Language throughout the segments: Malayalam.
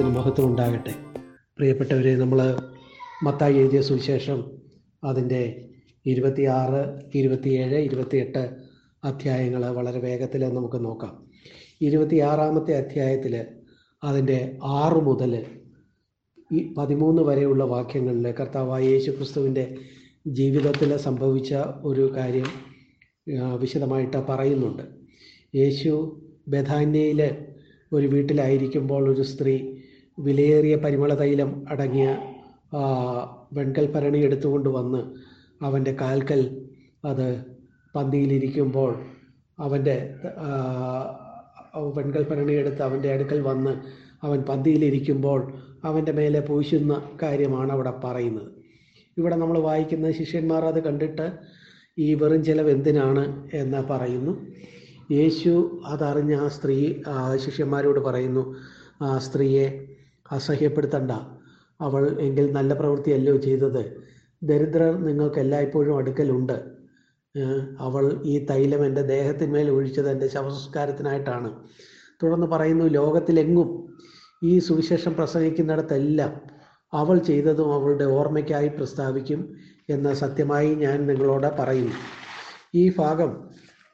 നാമത്തിന് മഹത്വം ഉണ്ടാകട്ടെ. പ്രിയപ്പെട്ടവരെ നമ്മൾ മത്തായി എഴുതിയ സുവിശേഷം അതിന്റെ ഇരുപത്തിയാറ് ഇരുപത്തിയേഴ് ഇരുപത്തിയെട്ട് അധ്യായങ്ങൾ വളരെ വേഗത്തിൽ നമുക്ക് നോക്കാം. ഇരുപത്തിയാറാമത്തെ അധ്യായത്തിൽ അതിന്റെ ആറ് മുതൽ ഈ പതിമൂന്ന് വരെയുള്ള വാക്യങ്ങളിൽ കർത്താവായ യേശു ക്രിസ്തുവിന്റെ ജീവിതത്തിൽ സംഭവിച്ച ഒരു കാര്യം വിശദമായിട്ട് പറയുന്നുണ്ട്. യേശു ബഥാന്യയിൽ ഒരു വീട്ടിലായിരിക്കുമ്പോൾ ഒരു സ്ത്രീ വിലയേറിയ പരിമള തൈലം അടങ്ങിയ വെൺകൽ ഭരണി എടുത്തുകൊണ്ട് വന്ന് അവന്റെ കാൽക്കൽ അത് പന്തിയിലിരിക്കുമ്പോൾ അവന്റെ വെൺകൽ ഭരണി എടുത്ത് അവന്റെ അടുക്കൽ വന്ന് അവൻ പന്തിയിലിരിക്കുമ്പോൾ അവന്റെ മേലെ പൂശുന്ന കാര്യമാണ് അവിടെ പറയുന്നത്. ഇവിടെ നമ്മൾ വായിക്കുന്ന ശിഷ്യന്മാർ അത് കണ്ടിട്ട് ഈ വെറും ചിലവ് എന്തിനാണ് എന്ന് പറയുന്നു. യേശു അതറിഞ്ഞ ആ സ്ത്രീ ശിഷ്യന്മാരോട് പറയുന്നു ആ സ്ത്രീയെ അസഹ്യപ്പെടുത്തണ്ട. അവൾ എങ്കിൽ നല്ല പ്രവൃത്തിയല്ലോ ചെയ്തത്. ദരിദ്രർ നിങ്ങൾക്ക് എല്ലായ്പ്പോഴും അടുക്കലുണ്ട്. അവൾ ഈ തൈലം എന്റെ ദേഹത്തിന്മേൽ ഒഴിച്ചത് എന്റെ ശവസംസ്കാരത്തിനായിട്ടാണ്. തുടർന്ന് പറയുന്നു ലോകത്തിലെങ്ങും ഈ സുവിശേഷം പ്രസംഗിക്കുന്നിടത്തെല്ലാം അവൾ ചെയ്തതും അവളുടെ ഓർമ്മയ്ക്കായി പ്രസ്താവിക്കും എന്ന് സത്യമായി ഞാൻ നിങ്ങളോട് പറയുന്നു ഈ ഭാഗം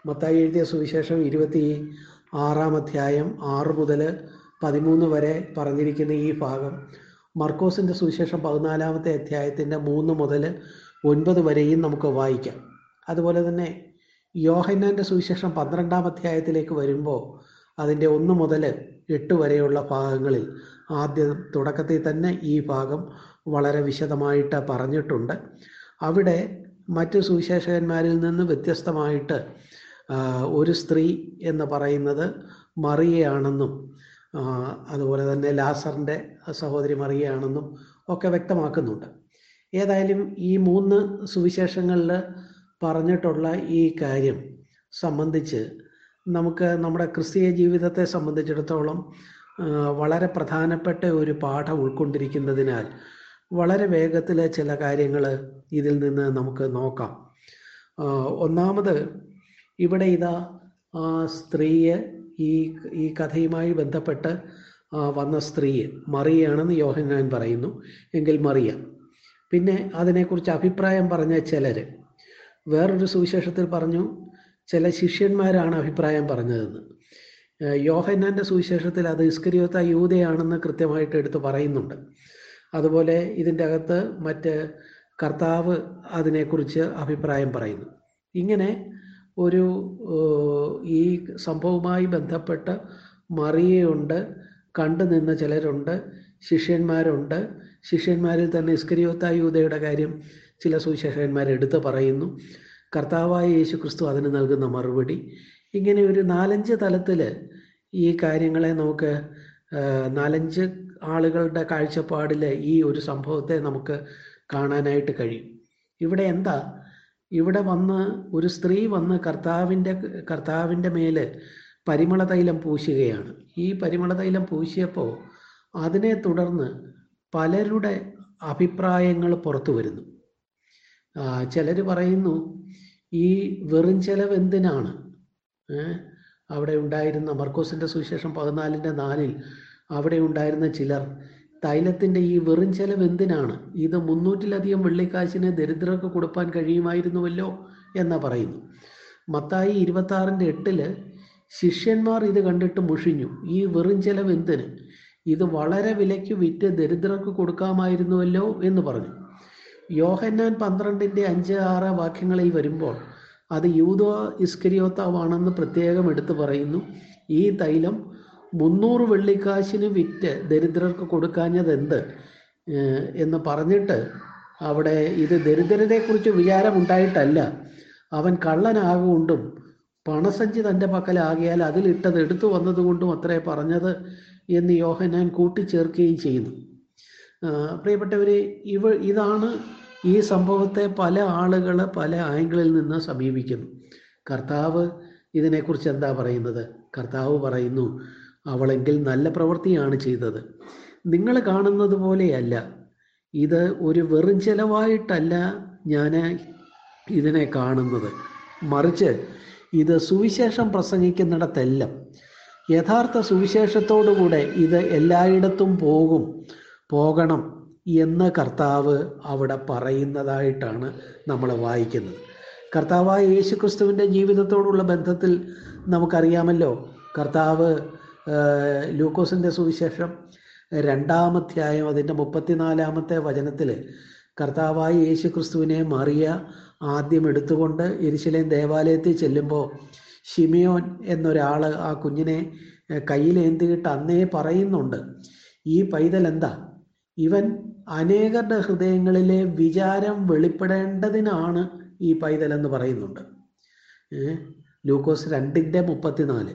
മത്തായി എഴുതിയ സുവിശേഷം ഇരുപത്തി ആറാം അധ്യായം ആറ് മുതൽ പതിമൂന്ന് വരെ പറഞ്ഞിരിക്കുന്ന ഈ ഭാഗം. മർക്കോസിന്റെ സുവിശേഷം പതിനാലാമത്തെ അധ്യായത്തിന്റെ മൂന്ന് മുതൽ ഒൻപത് വരെയും നമുക്ക് വായിക്കാം. അതുപോലെ തന്നെ യോഹന്നാന്റെ സുവിശേഷം പന്ത്രണ്ടാം അധ്യായത്തിലേക്ക് വരുമ്പോൾ അതിന്റെ ഒന്ന് മുതൽ എട്ട് വരെയുള്ള ഭാഗങ്ങളിൽ ആദ്യം തുടക്കത്തിൽ തന്നെ ഈ ഭാഗം വളരെ വിശദമായിട്ട് പറഞ്ഞിട്ടുണ്ട്. അവിടെ മറ്റു സുവിശേഷകന്മാരിൽ നിന്ന് വ്യത്യസ്തമായിട്ട് ഒരു സ്ത്രീ എന്ന് പറയുന്നത് മറിയയാണെന്നും അതുപോലെ തന്നെ ലാസറിന്റെ സഹോദരി മറിയയാണെന്നും ഒക്കെ വ്യക്തമാക്കുന്നുണ്ട്. ഏതായാലും ഈ മൂന്ന് സുവിശേഷങ്ങളിൽ പറഞ്ഞിട്ടുള്ള ഈ കാര്യം സംബന്ധിച്ച് നമുക്ക് നമ്മുടെ ക്രിസ്തീയ ജീവിതത്തെ സംബന്ധിച്ചിടത്തോളം വളരെ പ്രധാനപ്പെട്ട ഒരു പാഠം ഉൾക്കൊണ്ടിരിക്കുന്നതിനാൽ വളരെ വേഗത്തിൽ ചില കാര്യങ്ങൾ ഇതിൽ നിന്ന് നമുക്ക് നോക്കാം. ഒന്നാമത് ഇവിടെ ഇതാ സ്ത്രീയെ ഈ ഈ കഥയുമായി ബന്ധപ്പെട്ട് വന്ന സ്ത്രീയെ മറിയാണെന്ന് യോഹന്നാൻ പറയുന്നു. എങ്കിൽ മറിയ. പിന്നെ അതിനെക്കുറിച്ച് അഭിപ്രായം പറഞ്ഞ ചിലർ വേറൊരു സുവിശേഷത്തിൽ പറഞ്ഞു ചില ശിഷ്യന്മാരാണ് അഭിപ്രായം പറഞ്ഞതെന്ന്. യോഹന്നാന്റെ സുവിശേഷത്തിൽ അത് ഇസ്കരിയോത്ത യൂതയാണെന്ന് കൃത്യമായിട്ട് എടുത്ത് പറയുന്നുണ്ട്. അതുപോലെ ഇതിന്റെ അകത്ത് മറ്റ് കർത്താവ് അതിനെക്കുറിച്ച് അഭിപ്രായം പറയുന്നു. ഇങ്ങനെ ഒരു ഈ സംഭവവുമായി ബന്ധപ്പെട്ട് മറിയയുണ്ട് കണ്ടു നിന്ന ചിലരുണ്ട് ശിഷ്യന്മാരുണ്ട്. ശിഷ്യന്മാരിൽ തന്നെ ഇസ്കരിയോത്ത യൂതയുടെ കാര്യം ചില സുവിശേഷകന്മാർ എടുത്തു പറയുന്നു. കർത്താവായ യേശു ക്രിസ്തു അതിന് നൽകുന്ന മറുപടി. ഇങ്ങനെ ഒരു നാലഞ്ച് തലത്തിൽ ഈ കാര്യങ്ങളെ നമുക്ക് നാലഞ്ച് ആളുകളുടെ കാഴ്ചപ്പാടിൽ ഈ ഒരു സംഭവത്തെ നമുക്ക് കാണാനായിട്ട് കഴിയും. ഇവിടെ എന്താ? ഇവിടെ വന്ന് ഒരു സ്ത്രീ വന്ന് കർത്താവിന്റെ കർത്താവിന്റെ മേൽ പരിമള തൈലം പൂശുകയാണ്. ഈ പരിമള തൈലം പൂശിയപ്പോൾ അതിനെ തുടർന്ന് പലരുടെ അഭിപ്രായങ്ങൾ പുറത്തു വരുന്നു. ചിലർ പറയുന്നു ഈ വെറും ചെലവ് എന്തിനാണ്? അവിടെ ഉണ്ടായിരുന്ന മർക്കോസിന്റെ സുവിശേഷം പതിനാലിന്റെ നാലിൽ അവിടെ ഉണ്ടായിരുന്ന ചിലർ തൈലത്തിന്റെ ഈ വെറും ചെലവ് എന്തിനാണ്? ഇത് മുന്നൂറ്റിലധികം വെള്ളിക്കാശിന് ദരിദ്രർക്ക് കൊടുക്കാൻ കഴിയുമായിരുന്നുവല്ലോ എന്ന് പറയുന്നു. മത്തായി ഇരുപത്തി ആറിന്റെ എട്ടിൽ ശിഷ്യന്മാർ ഇത് കണ്ടിട്ട് മുഷിഞ്ഞു. ഈ വെറും ചെലവ് എന്തിന്? ഇത് വളരെ വിലയ്ക്ക് വിറ്റ് ദരിദ്രർക്ക് കൊടുക്കാമായിരുന്നുവല്ലോ എന്ന് പറഞ്ഞു. യോഹന്നാൻ പന്ത്രണ്ടിന്റെ അഞ്ച് ആറ് വാക്യങ്ങളിൽ വരുമ്പോൾ അത് യൂതോ ഇസ്കരിയോത്താവാണെന്ന് പ്രത്യേകം എടുത്തു പറയുന്നു. ഈ തൈലം മുന്നൂറ് വെള്ളിക്കാശിന് വിറ്റ് ദരിദ്രർക്ക് കൊടുക്കാഞ്ഞത് എന്ത് എന്ന് പറഞ്ഞിട്ട് അവിടെ ഇത് ദരിദ്രരെക്കുറിച്ച് വിചാരമുണ്ടായിട്ടല്ല. അവൻ കള്ളനാകൊണ്ടും പണസഞ്ചി തന്റെ പക്കലാകിയാൽ അതിലിട്ടത് എടുത്തു വന്നതുകൊണ്ടും അത്രേ പറഞ്ഞത് എന്ന് യോഹനാൻ കൂട്ടിച്ചേർക്കുകയും ചെയ്യുന്നു. പ്രിയപ്പെട്ടവരെ ഇവ ഇതാണ് ഈ സംഭവത്തെ പല ആളുകൾ പല ആംഗിളിൽ നിന്ന് സമീപിക്കുന്നു. കർത്താവ് ഇതിനെക്കുറിച്ച് എന്താ പറയുന്നത്? കർത്താവ് പറയുന്നു അവളെങ്കിൽ നല്ല പ്രവൃത്തിയാണ് ചെയ്തത്. നിങ്ങൾ കാണുന്നത് പോലെയല്ല. ഇത് ഒരു വെറും ചെലവായിട്ടല്ല ഞാൻ ഇതിനെ കാണുന്നത്. മറിച്ച് ഇത് സുവിശേഷം പ്രസംഗിക്കുന്നിടത്തെല്ലാം. യഥാർത്ഥ സുവിശേഷത്തോടുകൂടെ ഇത് എല്ലായിടത്തും പോകും പോകണം എന്ന് കർത്താവ് അവിടെ പറയുന്നതായിട്ടാണ് നമ്മൾ വായിക്കുന്നത്. കർത്താവായ യേശു ക്രിസ്തുവിന്റെ ജീവിതത്തോടുള്ള ബന്ധത്തിൽ നമുക്കറിയാമല്ലോ കർത്താവ് ലൂക്കോസിന്റെ സുവിശേഷം രണ്ടാമധ്യായം അതിന്റെ മുപ്പത്തിനാലാമത്തെ വചനത്തിൽ കർത്താവായ യേശു ക്രിസ്തുവിനെ മറിയ ആദ്യം എടുത്തുകൊണ്ട് എരിശിലേം ദേവാലയത്തിൽ ചെല്ലുമ്പോൾ ഷിമിയോൻ എന്നൊരാൾ ആ കുഞ്ഞിനെ കയ്യിലേന്തിയിട്ട് അന്നേ പറയുന്നുണ്ട് ഈ പൈതൽ എന്താ? ഇവൻ അനേകരുടെ ഹൃദയങ്ങളിലെ വിചാരം വെളിപ്പെടേണ്ടതിനാണ് ഈ പൈതൽ എന്ന് പറയുന്നുണ്ട് ലൂക്കോസ് രണ്ടിന്റെ മുപ്പത്തിനാല്.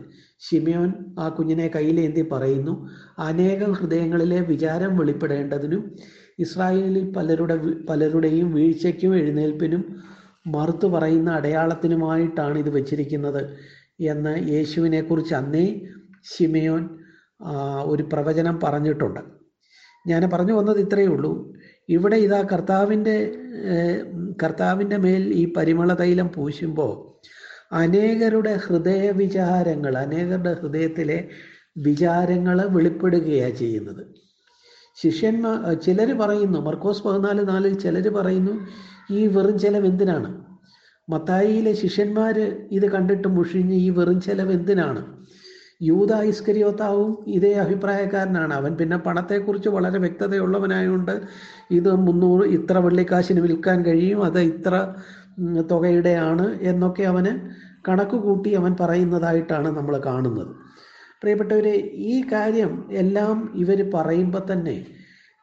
ഷിമിയോൻ ആ കുഞ്ഞിനെ കയ്യിലേന്തി പറയുന്നു അനേകം ഹൃദയങ്ങളിലെ വിചാരം വെളിപ്പെടേണ്ടതിനും ഇസ്രായേലിൽ പലരുടെ പലരുടെയും വീഴ്ചയ്ക്കും എഴുന്നേൽപ്പിനും മറുത്തു പറയുന്ന അടയാളത്തിനുമായിട്ടാണ് ഇത് വച്ചിരിക്കുന്നത് എന്ന് യേശുവിനെക്കുറിച്ച് അന്നേ ഷിമയോൻ ഒരു പ്രവചനം പറഞ്ഞിട്ടുണ്ട്. ഞാൻ പറഞ്ഞു വന്നത് ഇത്രയേ ഉള്ളൂ. ഇവിടെ ഇതാ കർത്താവിന്റെ കർത്താവിന്റെ മേൽ ഈ പരിമള തൈലം പൂശുമ്പോൾ അനേകരുടെ ഹൃദയ വിചാരങ്ങൾ അനേകരുടെ ഹൃദയത്തിലെ വിചാരങ്ങൾ വെളിപ്പെടുകയാണ് ചെയ്യുന്നത്. ശിഷ്യന്മാർ ചിലർ പറയുന്നു മർക്കോസ് പതിനാല് നാലിൽ ചിലർ പറയുന്നു ഈ വെറും ചെലവ് എന്തിനാണ്? മത്തായിയിലെ ശിഷ്യന്മാർ ഇത് കണ്ടിട്ട് മുഷിഞ്ഞ് ഈ വെറും ചെലവ് എന്തിനാണ്? യൂത ഇസ്കരിയോത്താവും ഇതേ അഭിപ്രായക്കാരനാണ്. അവൻ പിന്നെ പണത്തെക്കുറിച്ച് വളരെ വ്യക്തതയുള്ളവനായതുകൊണ്ട് ഇത് മുന്നൂറ് ഇത്ര വെള്ളിക്കാശിന് വിൽക്കാൻ കഴിയും അത് ഇത്ര തുകയുടെയാണ് എന്നൊക്കെ അവന് കണക്ക് കൂട്ടി അവൻ പറയുന്നതായിട്ടാണ് നമ്മൾ കാണുന്നത്. പ്രിയപ്പെട്ടവരെ ഈ കാര്യം എല്ലാം ഇവർ പറയുമ്പോൾ തന്നെ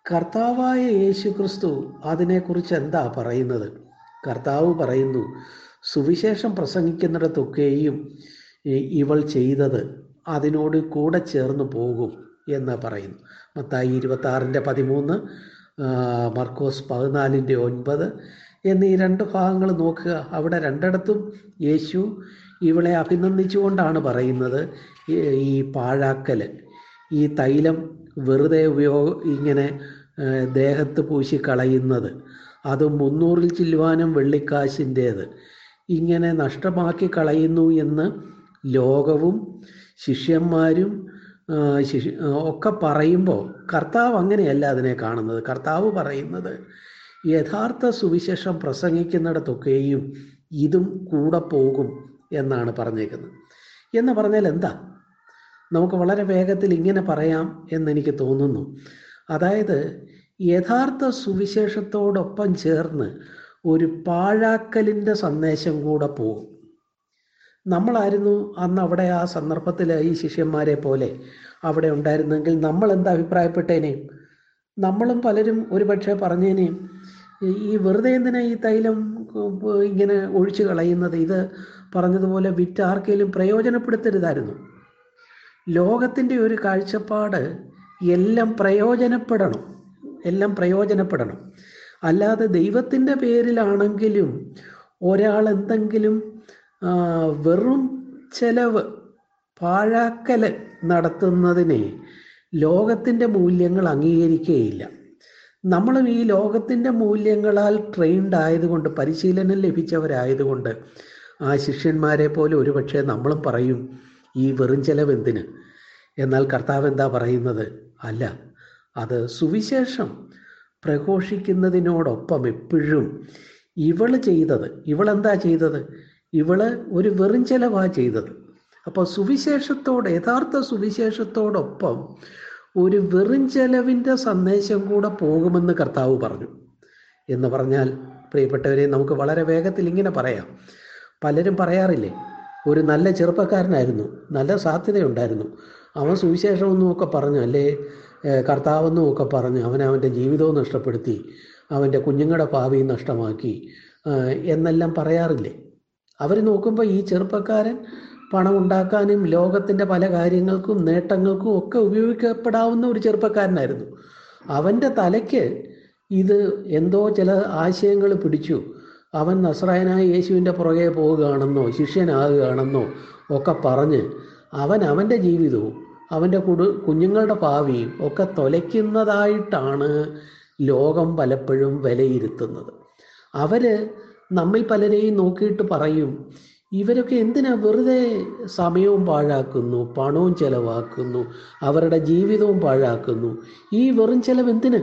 കർത്താവായ യേശു ക്രിസ്തു അതിനെക്കുറിച്ച് എന്താ പറയുന്നത്? കർത്താവ് പറയുന്നു സുവിശേഷം പ്രസംഗിക്കുന്നിടത്തൊക്കെയും ഇവൾ ചെയ്തത് അതിനോട് കൂടെ ചേർന്ന് പോകും എന്ന് പറയുന്നു. മത്തായി ഇരുപത്തി ആറിന്റെ പതിമൂന്ന് മർക്കോസ് പതിനാലിന്റെ ഒൻപത് എന്നീ രണ്ട് ഭാഗങ്ങൾ നോക്കുക. അവിടെ രണ്ടിടത്തും യേശു ഇവളെ അഭിനന്ദിച്ചുകൊണ്ടാണ് പറയുന്നത്. ഈ പാഴാക്കൽ ഈ തൈലം വെറുതെ ഉപയോഗ ഇങ്ങനെ ദേഹത്ത് പൂശി കളയുന്നത്. അത് മുന്നൂറിൽ ചില്ലുവാനും വെള്ളിക്കാശിന്റേത്. ഇങ്ങനെ നഷ്ടമാക്കി കളയുന്നു എന്ന് ലോകവും ശിഷ്യന്മാരും ശിഷ്യ ഒക്കെ പറയുമ്പോൾ കർത്താവ് അങ്ങനെയല്ല അതിനെ കാണുന്നത്. കർത്താവ് പറയുന്നത് യഥാർത്ഥ സുവിശേഷം പ്രസംഗിക്കുന്നിടത്തൊക്കെയും ഇതും കൂടെ പോകും എന്നാണ് പറഞ്ഞേക്കുന്നത്. എന്ന് പറഞ്ഞാൽ എന്താ? നമുക്ക് വളരെ വേഗത്തിൽ ഇങ്ങനെ പറയാം എന്നെനിക്ക് തോന്നുന്നു. അതായത് യഥാർത്ഥ സുവിശേഷത്തോടൊപ്പം ചേർന്ന് ഒരു പാഴാക്കലിന്റെ സന്ദേശം കൂടെ പോകും. നമ്മളായിരുന്നു അന്ന് അവിടെ ആ സന്ദർഭത്തിൽ ഈ ശിഷ്യന്മാരെ പോലെ അവിടെ ഉണ്ടായിരുന്നെങ്കിൽ നമ്മൾ എന്താ അഭിപ്രായപ്പെട്ടേനെയും നമ്മളും പലരും ഒരുപക്ഷെ പറഞ്ഞേനെയും ഈ വെറുതെ എന്തിനാ ഈ തൈലം ഇങ്ങനെ ഒഴിച്ചു കളയുന്നത്? ഇത് പറഞ്ഞതുപോലെ വിറ്റ് ആർക്കെങ്കിലും പ്രയോജനപ്പെടുത്തരുതായിരുന്നു. ലോകത്തിന്റെ ഒരു കാഴ്ചപ്പാട് എല്ലാം പ്രയോജനപ്പെടണം എല്ലാം പ്രയോജനപ്പെടണം. അല്ലാതെ ദൈവത്തിന്റെ പേരിലാണെങ്കിലും ഒരാൾ എന്തെങ്കിലും വെറും ചെലവ് പാഴാക്കൽ നടത്തുന്നതിനെ ലോകത്തിന്റെ മൂല്യങ്ങൾ അംഗീകരിക്കുകയില്ല നമ്മളും ഈ ലോകത്തിന്റെ മൂല്യങ്ങളാൽ ട്രെയിൻഡ് ആയതുകൊണ്ട് പരിശീലനം ലഭിച്ചവരായതുകൊണ്ട് ആ ശിഷ്യന്മാരെ പോലെ ഒരുപക്ഷെ നമ്മളും പറയും ഈ വെറും ചെലവ് എന്തിന് എന്നാൽ കർത്താവ് എന്താ പറയുന്നത്? അല്ല അത് സുവിശേഷം പ്രഘോഷിക്കുന്നതിനോടൊപ്പം എപ്പോഴും ഇവൾ ചെയ്തത്. ഇവളെന്താ ചെയ്തത്? ഇവൾ ഒരു വെറും ചെലവാ ചെയ്തത്. അപ്പോൾ സുവിശേഷത്തോട് യഥാർത്ഥ സുവിശേഷത്തോടൊപ്പം ഒരു വെറും ചെലവിന്റെ സന്ദേശം കൂടെ പോകുമെന്ന് കർത്താവ് പറഞ്ഞു. എന്ന് പറഞ്ഞാൽ പ്രിയപ്പെട്ടവരെ നമുക്ക് വളരെ വേഗത്തിൽ ഇങ്ങനെ പറയാം. പലരും പറയാറില്ലേ ഒരു നല്ല ചെറുപ്പക്കാരനായിരുന്നു നല്ല സാധ്യതയുണ്ടായിരുന്നു. അവൻ സുവിശേഷമൊന്നും ഒക്കെ പറഞ്ഞു അല്ലേ? കർത്താവെന്നും ഒക്കെ പറഞ്ഞു അവൻ അവന്റെ ജീവിതവും നഷ്ടപ്പെടുത്തി അവന്റെ കുഞ്ഞുങ്ങളുടെ ഭാവിയും നഷ്ടമാക്കി എന്നെല്ലാം പറയാറില്ലേ? അവർ നോക്കുമ്പോൾ ഈ ചെറുപ്പക്കാരൻ പണം ഉണ്ടാക്കാനും ലോകത്തിന്റെ പല കാര്യങ്ങൾക്കും നേട്ടങ്ങൾക്കും ഒക്കെ ഉപയോഗിക്കപ്പെടാവുന്ന ഒരു ചെറുപ്പക്കാരനായിരുന്നു. അവന്റെ തലയ്ക്ക് ഇത് എന്തോ ചില ആശയങ്ങൾ പിടിച്ചു. അവൻ നസ്രായനായ യേശുവിന്റെ പുറകെ പോവുകയാണെന്നോ ശിഷ്യനാകുകയാണെന്നോ ഒക്കെ പറഞ്ഞ് അവൻ അവന്റെ ജീവിതവും അവന്റെ കുടു കുഞ്ഞുങ്ങളുടെ ഭാവിയും ഒക്കെ തൊലയ്ക്കുന്നതായിട്ടാണ് ലോകം പലപ്പോഴും വിലയിരുത്തുന്നത്. അവർ നമ്മിൽ പലരെയും നോക്കിയിട്ട് പറയും ഇവരൊക്കെ എന്തിനാ വെറുതെ സമയവും പാഴാക്കുന്നു പണവും ചിലവാക്കുന്നു അവരുടെ ജീവിതവും പാഴാക്കുന്നു? ഈ വെറും ചിലവ് എന്തിന്?